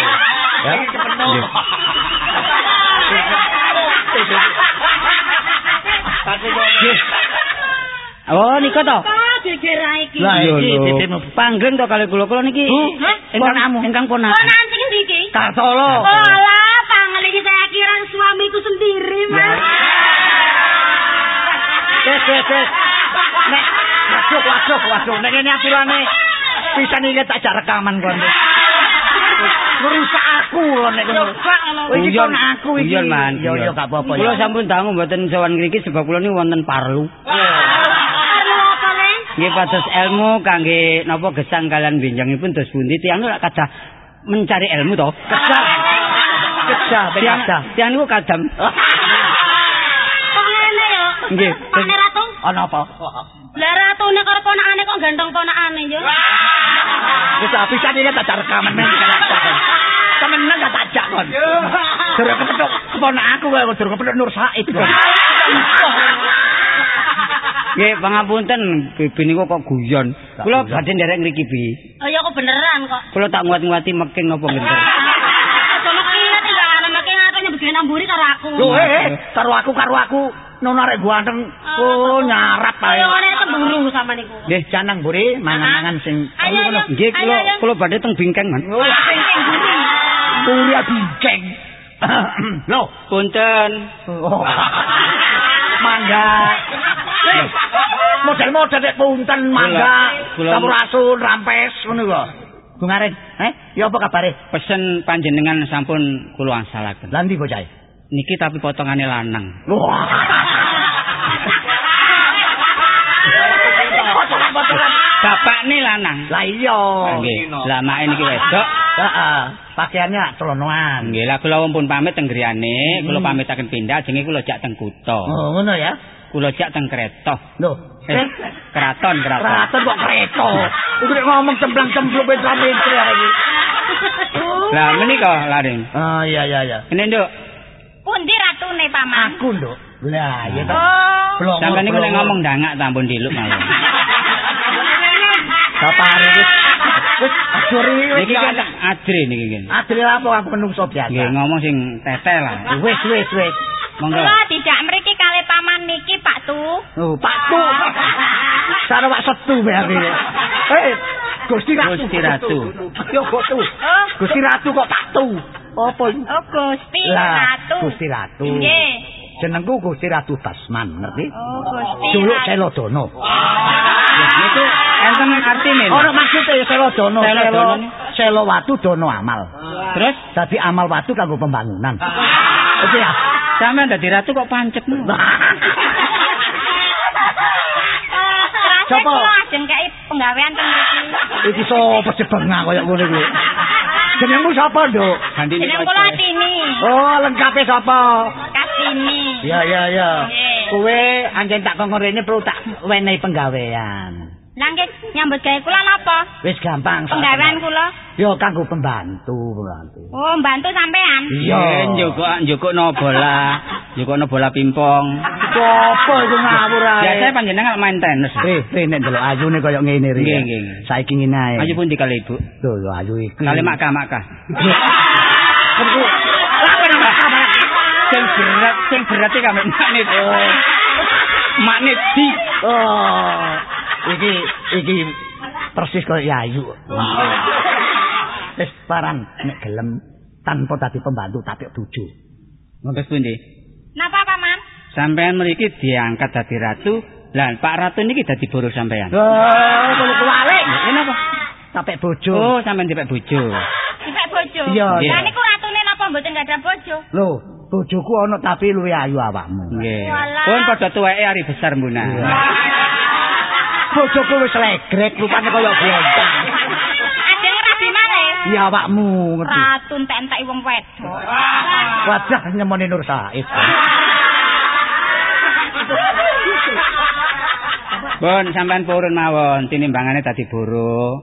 Ya.
Oh, nika to.
Gegera iki.
Lah
Iya,
iki
lho.
bibimu
Panggeng to kali kula. Kula niki
Hah?
ingkang
Ponamu?
ingkang ponak.
Ponakan sing ndi iki?
Kartolo.
Oh, alah, pangal iki saya kira suamiku sendiri, Mas.
Wes wes wes. Nek waduh waduh waduh nek ngene aturane pisan iki tak jak rekaman kon. Ngerusak aku lho nek ngono. Iki kon aku iki.
Iya, Man.
Yo yo gak apa-apa
Kula sampun dangu mboten sowan ngriki sebab kula niku wonten parlu.
Perlu apa, Le?
Nggih pados ilmu kangge napa gesang kalian benjangipun dos pundi tiyang lak kadah mencari ilmu to.
Kedah. Kedah ben kedah.
tiang niku kadam.
Kok ngene ya?
Nggih.
Pane Ratu?
Ana apa?
Lah ratune karo ponakane kok gantong ponakane ya?
Wis pisan iki tak jak rekaman men. Temenan gak tak jak kon. Durung kepethuk keponak aku kaya durung kepethuk Nur Said kon.
Nggih, pangapunten bibi niku kok guyon. Kula badhe nderek ngriki bi.
Oh ya kok beneran kok.
Kula tak nguat-nguati meking napa ngenten.
Aja mekinat ya, ana mekinat nyebut namburi karo aku.
Lho eh, eh, karo aku karo aku nono arek ganteng. Oh nyarap ae.
Ayo ngene cemburu sama niku.
Nggih, canang buri mangan-mangan sing
Ayo, ayo.
Nggih, kula kula badhe teng bingkeng, Man.
Buri biceng. Lho,
Punten.
oh. mangga. Model-model nek punten mangga,
Kula-
sampurasun, rampes ngono lho. Bung Aren, eh, ya apa kabare?
Pesen panjenengan sampun kula angsalaken.
Lah ndi bocah?
Niki tapi potongane lanang. Bapak nih lanang.
Lah iya.
Nggih. Lah mak niki wedok.
Heeh, pakaiannya celonoan.
Nggih, lah kula pun pamit teng griyane, kula
Hmm.
pamitaken pindah jenenge kula jak teng kutha.
Oh, ngono ya.
Kula jak teng kereta.
Loh,
Eh, keraton, keraton.
Keraton kok kereta. Iku ngomong cemplang-cemplung ben sampe iki.
Lah menika laring.
Oh, iya iya iya.
Ini Nduk,
Pundi ratune paman?
Aku, Nduk. Lah, iya ta.
Oh.
Sampeyan niku nek ngomong dangak tampun diluk mawon.
Hari wis wis ajuri wis
kan adre niki nggih.
Adri apa aku menungso biasa.
Nggih, ngomong sing tetel lah.
Wis wis wis.
Monggo.
Kula dijak mriki kali paman niki Pak Tu.
Oh, Pak Tu. Sare wak setu berarti. Eh, Gusti Ratu.
Gusti Ratu.
Yo kok Tu. Gusti Ratu kok Pak Tu. Apa
oh Gusti
Lah,
Ratu.
Gusti Ratu.
Nggih.
Jenengku Gusti Ratu Basman, ngerti?
Oh, Gusti
Juluk
Ratu.
Selodono.
Niku enten artine.
Ora maksude Selodono,
Selo
Selo watu dono amal.
Terus
Dadi amal watu kanggo pembangunan. Oke ya.
sampean dadi ratu kok pancet no?
Sapa?
kula ajeng kei penggawean teng mriki.
Iki sapa sebengah kaya ngono kuwi? Jenengmu sapa, Nduk?
Ganti
Jeneng kula Tini.
Oh, lengkape sapa?
Kasini.
Ya ya ya.
Nggih.
Kowe anjen tak kongkon rene perlu tak wenehi penggawean.
Nggih nyambut gawe kula napa?
Wis gampang.
Penggawean kula.
Yo kanggo pembantu, pembantu.
Oh, mbantu sampean.
Iya.
njukuk njukukno bola, njukukno bola pingpong.
Apa iku ngawur ae?
Biasanya panjenengan main tenis.
Eh, eh nek delok ayune kaya ngene ri.
Nggih, nggih.
Saiki ngene ae.
Ayo pun kali Ibu.
Lho, lho ayu iki.
Kali makah makah.
Apa nama kabar?
Sing berat, sing berat iki kami manit. Manit di.
Oh. Iki iki persis kaya ayu. Wis parang nek gelem tanpa tadi pembantu tapi bojo.
Ngoten pundi?
Napa paman?
Sampean mriki diangkat dadi ratu, lah Pak Ratu niki dadi boros sampean.
Oh, kulo kuwalik.
Ini apa?
Tapek bojo.
Oh, sampean dipek bojo.
Dipek bojo.
Iya.
Lah niku ratune napa mboten gadah bojo?
Lho, bojoku ana tapi luwih ayu awakmu.
Nggih. Pun padha tuweke ari besar mbuna.
Bojoku wis legrek rupane kaya blontang.
Ajeng rabi malih.
Iya awakmu ngerti.
Ratu entek-entek wong wedok.
Wajah nyemoni Nur Said.
Pun sampean purun mawon, tinimbangane dadi boro.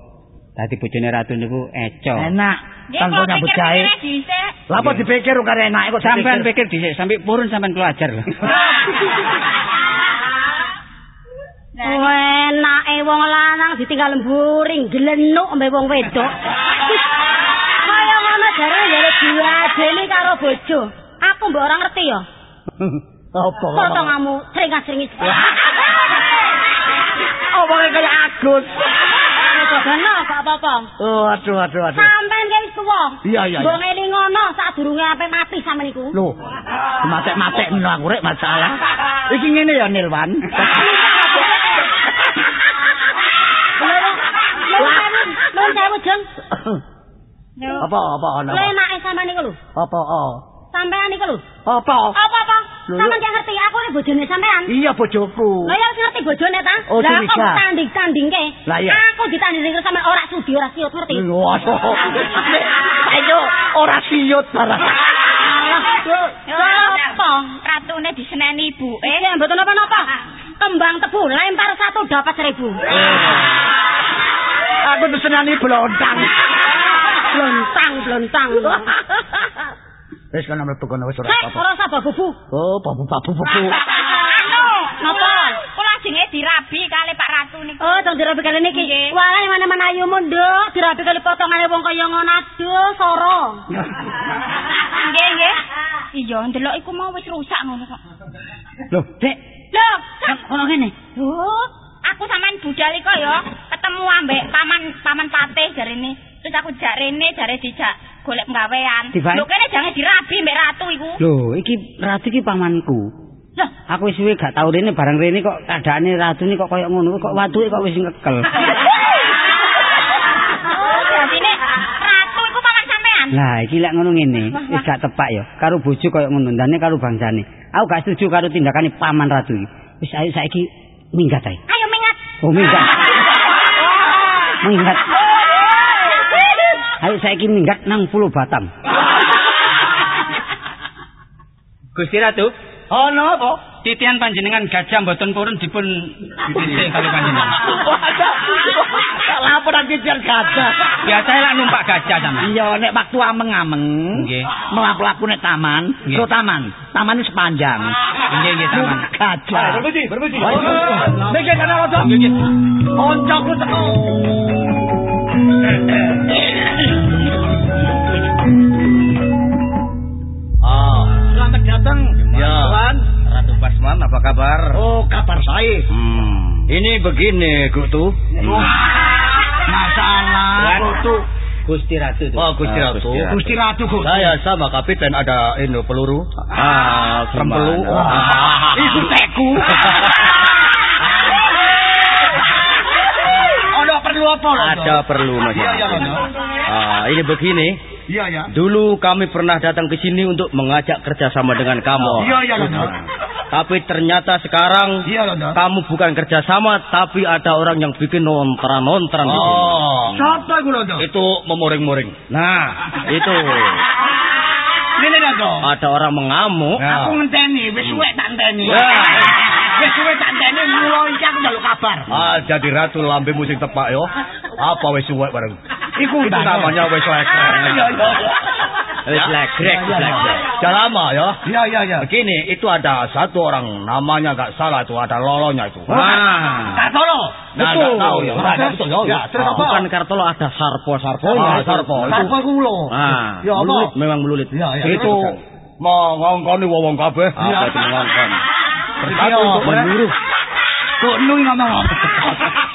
Dadi bojone ratu niku eco.
Enak. Tanpa nyambut
pikir
gawe.
pikirnya dhisik.
Lah apa dipikir karo enake kok
Sampean pikir dhisik sampai purun sampean kula ajar lho.
Enake wong lanang ditinggal mburing glenuk mbek wong wedok. Kaya ngono jare jare diadeni karo bojo. Aku mbok ora ngerti ya.
Apa?
Potonganmu sering-sering.
Apa kaya Agus?
Padahal gak apa-apa.
Oh, aduh aduh aduh.
Sampeyan ki wis tuwa.
Iya iya.
Mbok ngene ngono sadurunge ape mati sampeyan iku.
Loh, matek-matek nang aku rek masalah. Iki ngene ya Nilwan.
Nun sewu jeng.
Apa apa ana?
Lha enake sampeyan iku lho.
Apa oh.
Sampeyan iku lho.
Apa?
Apa-apa?
Lho,
Sampeyan gak ngerti aku iki bojone sampeyan.
Iya bojoku.
Lah ya wis ngerti bojone ta?
Oh,
Lah kok tanding-tandingke?
Lah, iya.
Aku ditandingi sampe ora sudi ora siut ngerti.
Waduh. Ayo ora siut barang.
Apa? Ratune diseneni ibuke.
Eh, mboten apa-apa. Kembang tebu lempar satu dapat seribu.
Aku disenani blontang.
Blontang, blontang.
Wis kan mlebu kono wis ora apa-apa.
ora sabah bubu.
Oh, babu-babu bubu.
Anu,
Napa?
Kula ajenge dirabi kali Pak Ratu niku.
Oh, dong dirabi kali niki.
Nggih.
Walah mana-mana ayumu nduk, dirabi kali potongane wong kaya ngono aduh, soro.
Nggih, nggih. Iya, ndelok iku mau wis rusak ngono kok.
Loh, Dek,
Loh,
Ono kene.
Loh, aku sampean budal iko ya, ketemu ambek paman paman Patih jarene. Terus aku jak rene jare dijak golek penggawean.
Dibae?
Lho kene jangan dirabi mbek ratu iku.
Lho, iki ratu iki pamanku.
Loh,
Aku wis suwe gak tau rene bareng rene kok keadaane ratu ini kok koyo ngono kok watuke kok wis ngekel.
Oh, dadine ratu iku paman sampean.
Lah iki lek ngono ngene, wis gak tepak ya. Karo bojo koyo ngono, ndane karo bangsane. Aku gak setuju karo tindakane paman ratu iki. Wis ayo saiki minggat ae.
Ayo
minggat. Minggat. Ayo saiki minggat nang Pulau Batam. Gusti Ratu,
ono apa?
titian panjenengan gajah mboten purun dipun ditisik kali panjenengan.
Apa nang kijar gajah?
Biasa lek numpak gajah sampean.
Iya, nek waktu ameng-ameng,
Nggih.
mlaku-laku nek taman, lo taman, taman ini sepanjang.
Nggih nggih taman.
Gajah.
Permisi, permisi.
Mikir kana rodo. Oncok lu teko.
Ratu Pasman, apa kabar?
Oh, kabar saya.
Hmm. Ini begini, Gutu.
Masalah Gusti
Gusti Ratu tuh.
Oh, Gusti
Ah,
Ratu.
Gusti Ratu.
Gusti Ratu Gusti.
Saya sama kapiten ada ini peluru.
Ah, gimana?
Ah.
Iku teku. Ono perlu apa?
Ada perlu Mas.
Iya, iya.
Ah, ini begini.
Iya, ya.
Dulu kami pernah datang ke sini untuk mengajak kerjasama dengan kamu.
Iya, iya, Lono.
Tapi ternyata sekarang
Iya,
kamu bukan kerjasama, tapi ada orang yang bikin nontran-nontran di sini.
Oh.
Sopo iku Londo?
Itu memuring-muring.
Nah, itu
Ngene Londo.
ada orang mengamuk.
Ya.
Aku ngenteni, wis suwe tak enteni.
Ya.
Wis suwe tak enteni mulo iki aku njaluk kabar.
Ah, jadi ratu lambe musik tepak yo. Apa wis suwek bareng?
Iku
Itu namanya wis suwek.
Iya, iya.
Wis legrek, legrek.
Sudah lama ya.
Iya, iya, iya.
Begini, itu ada satu orang namanya nggak salah itu ada lolonya itu.
Nah,
Kartolo.
Nah, nggak tahu ya. Nah, nggak betul ya.
Ya, terus apa?
bukan Kartolo ada sarpo-sarponya.
Ah,
itu.
sarpo.
Sarpo iku lho.
Ah,
Ya, apa?
melulit, memang melulit.
Iya, iya.
Itu mau ngongkoni wong kabeh.
Apa itu?
Bersatu
Iya.
untuk menyuruh.
Kok nu ngomong?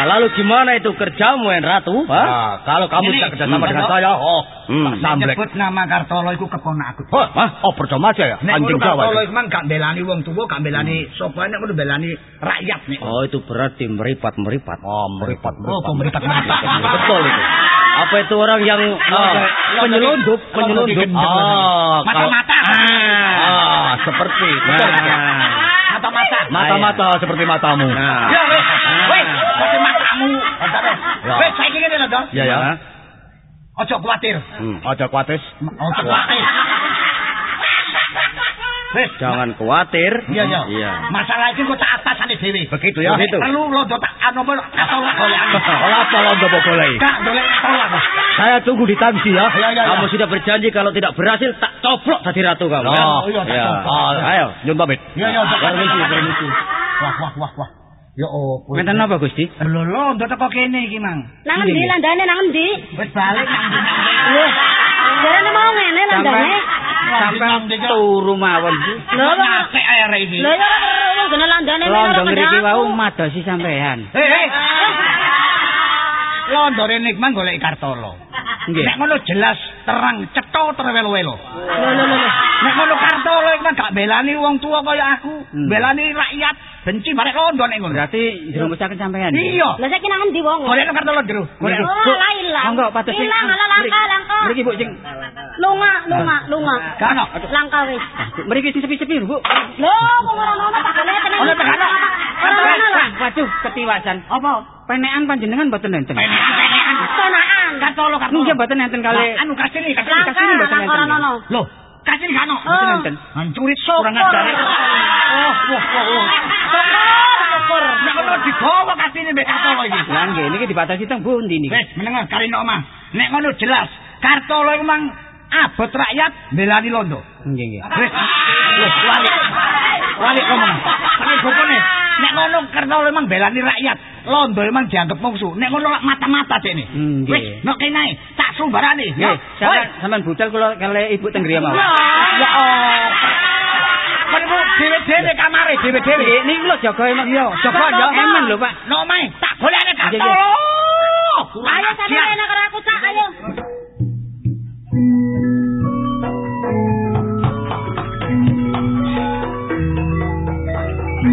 Nah, lalu gimana itu kerjamu, En Ratu? Hah?
Nah, kalau kamu
Ini,
tidak kerjasama
hmm.
dengan saya, oh,
Hmm.
tak samblek.
Nyebut nama Kartolo iku keponakku.
Hah? Hah? Oh, percuma aja ya?
Nek
Anjing Jawa.
Kartolo
itu.
iku man gak belani wong tuwa, gak belani sapa nek ngono belani rakyat nek.
Oh, itu berarti meripat-meripat.
Oh, meripat,
Oh, meripat-meripat.
Betul itu. Apa itu orang yang ah, penyelundup, penyelundup.
Ah, kalau-
Mata-mata.
Ah, seperti. Betul.
Nah,
Mata-mata.
Mata-mata seperti matamu.
nah.
Ya wis,
Ah.
wis, kok matamu.
Ya.
Wis saiki ngene lho, Dok.
Ya, ya.
Ojo kuwatir.
Hmm, ada kuatis.
Ojo kuwatir. Wis,
Jangan khawatir.
Iya, iya.
Iya.
Masalah iki kok tak atasane dhewe.
Begitu ya.
Begitu.
Perlu londo tak anu apa katolak golek.
Olah apa lo nggak boleh?
Kak, golek katolak.
Saya tunggu di tangsi ya.
Ya, ya, ya.
Kamu sudah berjanji kalau tidak berhasil tak coplok jadi ratu kamu.
Oh,
iya, tak
ya.
coplok.
Ah, ayo, nyun pamit.
Ya, ya, Dok.
Permisi, permisi.
Wah, wah, wah, wah. Ya opo.
Ngeten apa, Gusti?
Lho, londo teko kene iki, Mang.
Nang endi landane nang endi?
Wis balik nang
Lho, jarane mau ngene landane.
Sampai turu mawon iki.
Lho, kok
Apik ae iki.
Lho, ya ora gene landane
Londo ngriki wau madosi sampean.
Hei. Londore Nikman golek Kartolo.
Nggih.
Nek ngono jelas terang cetha terwelo-welo.
Lho, lho, lho.
Nek ngono Kartolo iku gak belani wong tua kaya aku,
Hmm.
belani rakyat, benci barek londo nek ngono.
Berarti jerumusaken sampean.
Iya.
Lah saiki nang endi wong?
Golek Kartolo jero. Golek.
Oh, lah ilang.
Monggo pados sing
Ilang ala langka langka.
Mriki Bu sing
Lunga, lunga, lunga.
Gak ono.
Langka wis.
mriki sing sepi-sepi Bu.
Lho, kok ora ono tak golek tenan.
Ono tak ono.
Ora.
Waduh, ketiwasan. Apa? Penekan panjenengan mboten enten.
Penekan.
Sonaan.
Kartolo Kartolo.
Nggih mboten enten kali.
Anu kasih nih, kasih nih mboten
langka ora
enten.
ono.
Nih kano.
Mboten
enten.
Hancurit kurang ajar. Oh, wah, wah, wah.
Syukur.
Nek ngono digawa kasih nih mbek Kartolo iki.
Lah nggih niki dibatasi teng pundi niki?
Wes, menengah kari omah. Nek ngono jelas, Kartolo iku mang abot rakyat belani londo.
Nggih nggih.
Walik. Walik ngomong. Pakai bokone. Nek ngono Kartolo emang belani rakyat. Londo emang dianggap musuh. Nek ngono lak mata-mata
nggih.
Wes, nek kene tak sumbarane.
Nggih, sampean budal kula kali Ibu teng griya mawon.
Ya Allah. Dhewe-dhewe kamare dhewe-dhewe.
Niki kula jaga emang yo.
Jaga ya.
Emen lho, Pak.
No main, tak golekne
Nggih,
Kartolo.
Ayo sampeyan karo aku cak ayo.
Iki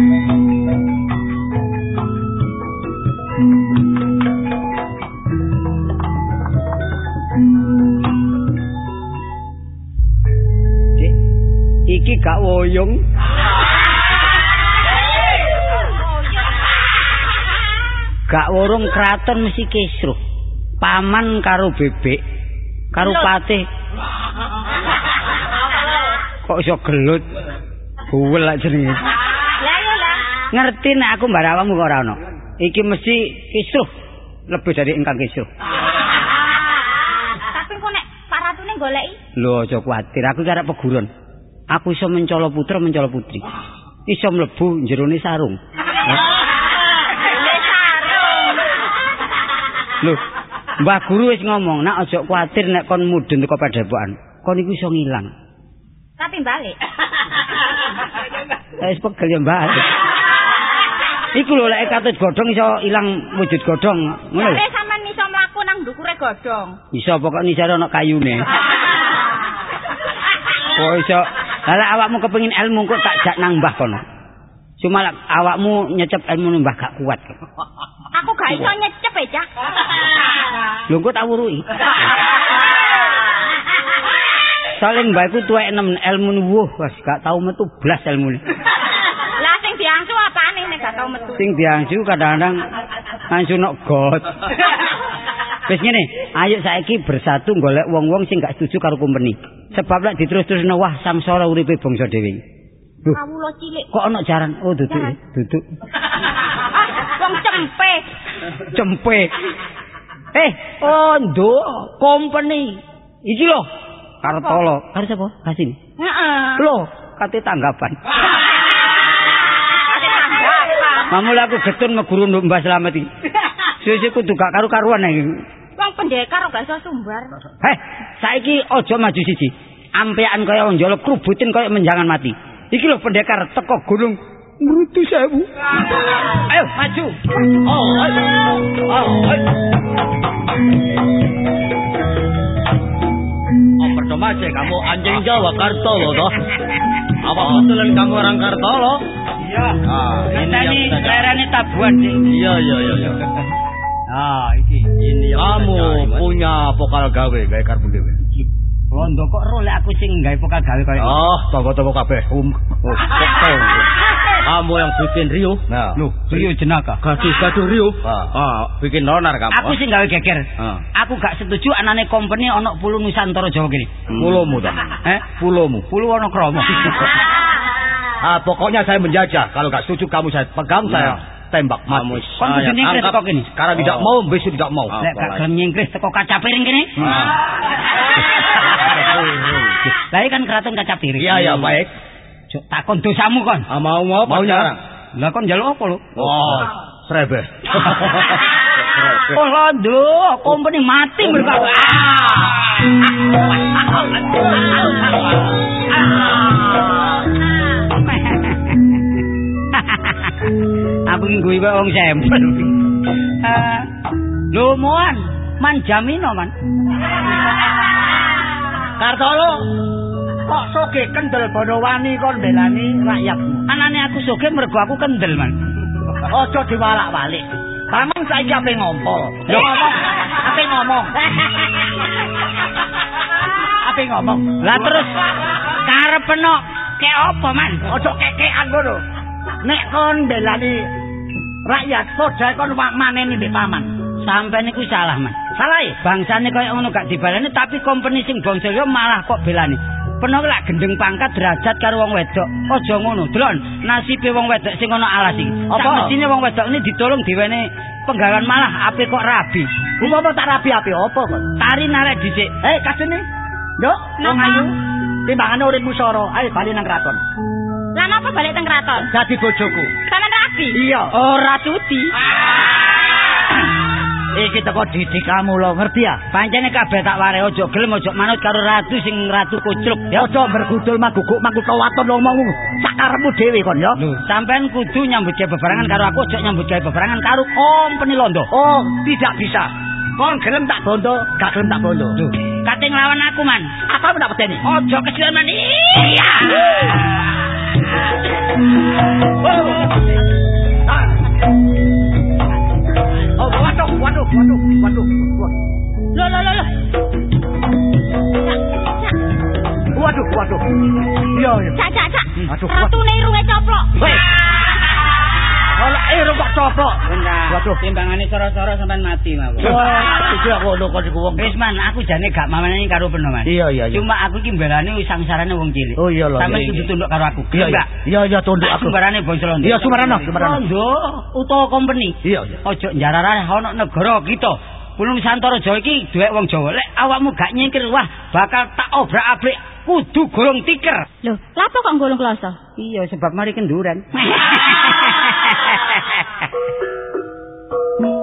gak woyong. Gak worong kraton mesti kisruh. Paman karo bebek, karo patih. Kok iso gelut? Buwel lak jenenge. Ngerti nek aku mbak awakmu kok ora ono. Iki mesti kisruh. Lebih dari engkang kisruh.
Tapi kok nek Pak Ratune goleki
Lho aja kuwatir, aku iki peguron. Aku iso mencolo putra, mencolo putri. Iso mlebu jerone sarung. Lho, Mbah Guru wis ngomong, nak aja kuwatir nek kon mudhun teko padepokan. Kon iku iso ngilang.
tapi balik.
Wis pegel ya, Mbah. Iku lho lek katut godhong iso ilang wujud godhong, ngono lho.
Nek sampean iso mlaku nang ndukure godhong.
Iso pokok nisare ana kayune. Kok iso Lah awakmu kepengin ilmu kok tak jak nang Mbah kono. Cuma lek awakmu nyecep ilmu Mbah gak kuat.
Aku gak iso nyecep e, Cak.
Lho kok tak wuruki. saling mbakku tuwek enem ilmu wuh wis gak tau metu blas ilmune.
Lah sing diangsu apane nek gak tau metu?
Sing diangsu kadang-kadang angsu nok got. Wis ngene, ayo saiki bersatu golek wong-wong sing gak setuju karo company. Sebab lek diterus-terusno wah samsara uripe bangsa dhewe.
Kawula cilik.
kok ana jaran? Oh, duduk,
Jaran.
duduk.
Wong cempe.
Cempe. Eh, oh, ndo, company. Iki lho, Kartolo. Karo sapa? Kasin.
Heeh.
Lho, kate tanggapan. Mamula aku getun meguru Mbah Slamet iki. Sesuk kudu gak karu-karuan iki.
Wong pendekar gak iso sumbar.
Heh, saiki aja maju siji. Ampekan kaya wong jolo krubutin kaya menjangan mati. Iki lho pendekar teko gunung Mrutu sewu. Ayo maju. Oh, ayo. Oh, ayo.
Oh, percuma aja kamu anjing Jawa Kartolo toh. Apa betulan kamu orang Kartolo?
Iya.
Ah, ini yang kita-
tabuan sih.
Iya, iya, iya, iya.
Ah, iki.
Ini kamu
cari,
punya vokal gawe, gawe karbon dewe.
Londo kok role aku sing gawe pokal gawe kaya.
Oh, toko-toko kabeh. Um. Oh, kok
Kamu yang bikin Rio.
Nah.
Loh, Rio jenaka.
Gaduh-gaduh Rio.
Ah.
Ah, bikin nonar kamu.
Aku sing gawe geger.
Ah.
Aku gak setuju anane company ana pulau Nusantara Jawa kene.
Pulomu toh.
Eh,
Pulomu.
pulau ana kromo.
Ah, pokoknya saya menjajah. Kalau nggak setuju kamu saya pegang, saya tembak
Kamu
mati.
Kon kudu
saya
nyingkris
tangkap.
kok kene.
Sekarang tidak
Oh.
mau, besok tidak mau.
Ah.
Lek gak gelem nyingkris teko kaca piring kene.
Ah.
Lah kan keraton kaca piring.
Iya, iya, baik.
Cuk, takon dosamu kon.
Ah, mau mau apa
Maunya?
sekarang?
Lah kon njaluk apa lho?
Oh, srebeh.
Oh, londo, company mati mereka. Aku iki guyu kok wong sampel. Ah, Lho, Moan, man jamino, man.
Kartolo. Kok soge kendel Bonowani kon belani rakyatmu.
Anane aku soge mergo aku kendel, man.
Aja diwalak-walik. Paman saiki ape ngompo?
Lho.
ngomong, ape ngomong. Ape ngomong.
Lah terus karepeno kek apa, man?
Aja kekekan ngono. Nek kon belani rakyat padha kon maneni mbek paman.
Sampai niku salah, man.
Salah e?
bangsane kaya ngono gak dibaleni tapi company sing bangsa yo malah kok belani peno lak gendeng pangkat derajat karo wong wedok aja ngono delon nasibe wong wedok sing ana alas iki
Apa?
mesine wong wedok ini ditolong diwene penggawean malah ape kok rabi
Umpama tak rapi-api apa kon?
tari narek dhisik
Eh, kasene. Yo, wong ayu. Timbangane uripmu soro, ayo bali nang kraton.
Lah napa balik teng kraton?
Dadi bojoku.
Sampeyan rabi.
Iya.
Ora cuti.
Iki teko didik kamu lho, ngerti ya?
pancene kabeh tak ware aja gelem aja manut karo ratu sing ratu kucluk
Ya aja bergudul maguguk maguk waton ngomong sakarepmu dhewe kon ya.
Lho, sampean kudu nyambut gawe bebarengan karo aku, aja nyambut gawe bebarengan karo company londo.
Oh, tidak bisa. Kon gelem tak bondo, gak gelem tak bondo.
Lho, kate nglawan aku, Man.
Apa mendak peteni?
Ojo kecilan, Man. Iya.
Oh, waduh, waduh, waduh, waduh.
Lho lho lho lho.
Waduh, waduh. Iya, iya.
Cak cak cak.
Aduh,
Ratune irunge coplok.
Weh. Ola ero kok coplok.
Waduh, timbangane soro-soro sampean mati mawon.
Iki aku ngono kok iku wong.
Wis man, aku jane gak mamani karo peno man.
Iya, iya, iya.
Cuma aku iki mbelani sangsarane wong cilik.
Oh iya lho. Iya,
kudu tunduk karo aku.
Iya, iya. Iya, iya tunduk aku.
Sumbarane bangsa Londo.
Iya, Sumarana, Sumarana.
Londo utawa company.
Iya, iya.
Ojo njararane ana negara kita. Pulau Nusantara Jawa iki duwek wong Jawa. Lek awakmu gak nyingkir, wah bakal tak obrak-abrik kudu golong tiker.
Lho, lapo kok nggolong kloso?
Iya, sebab mari kenduran. Ha ha ha ha!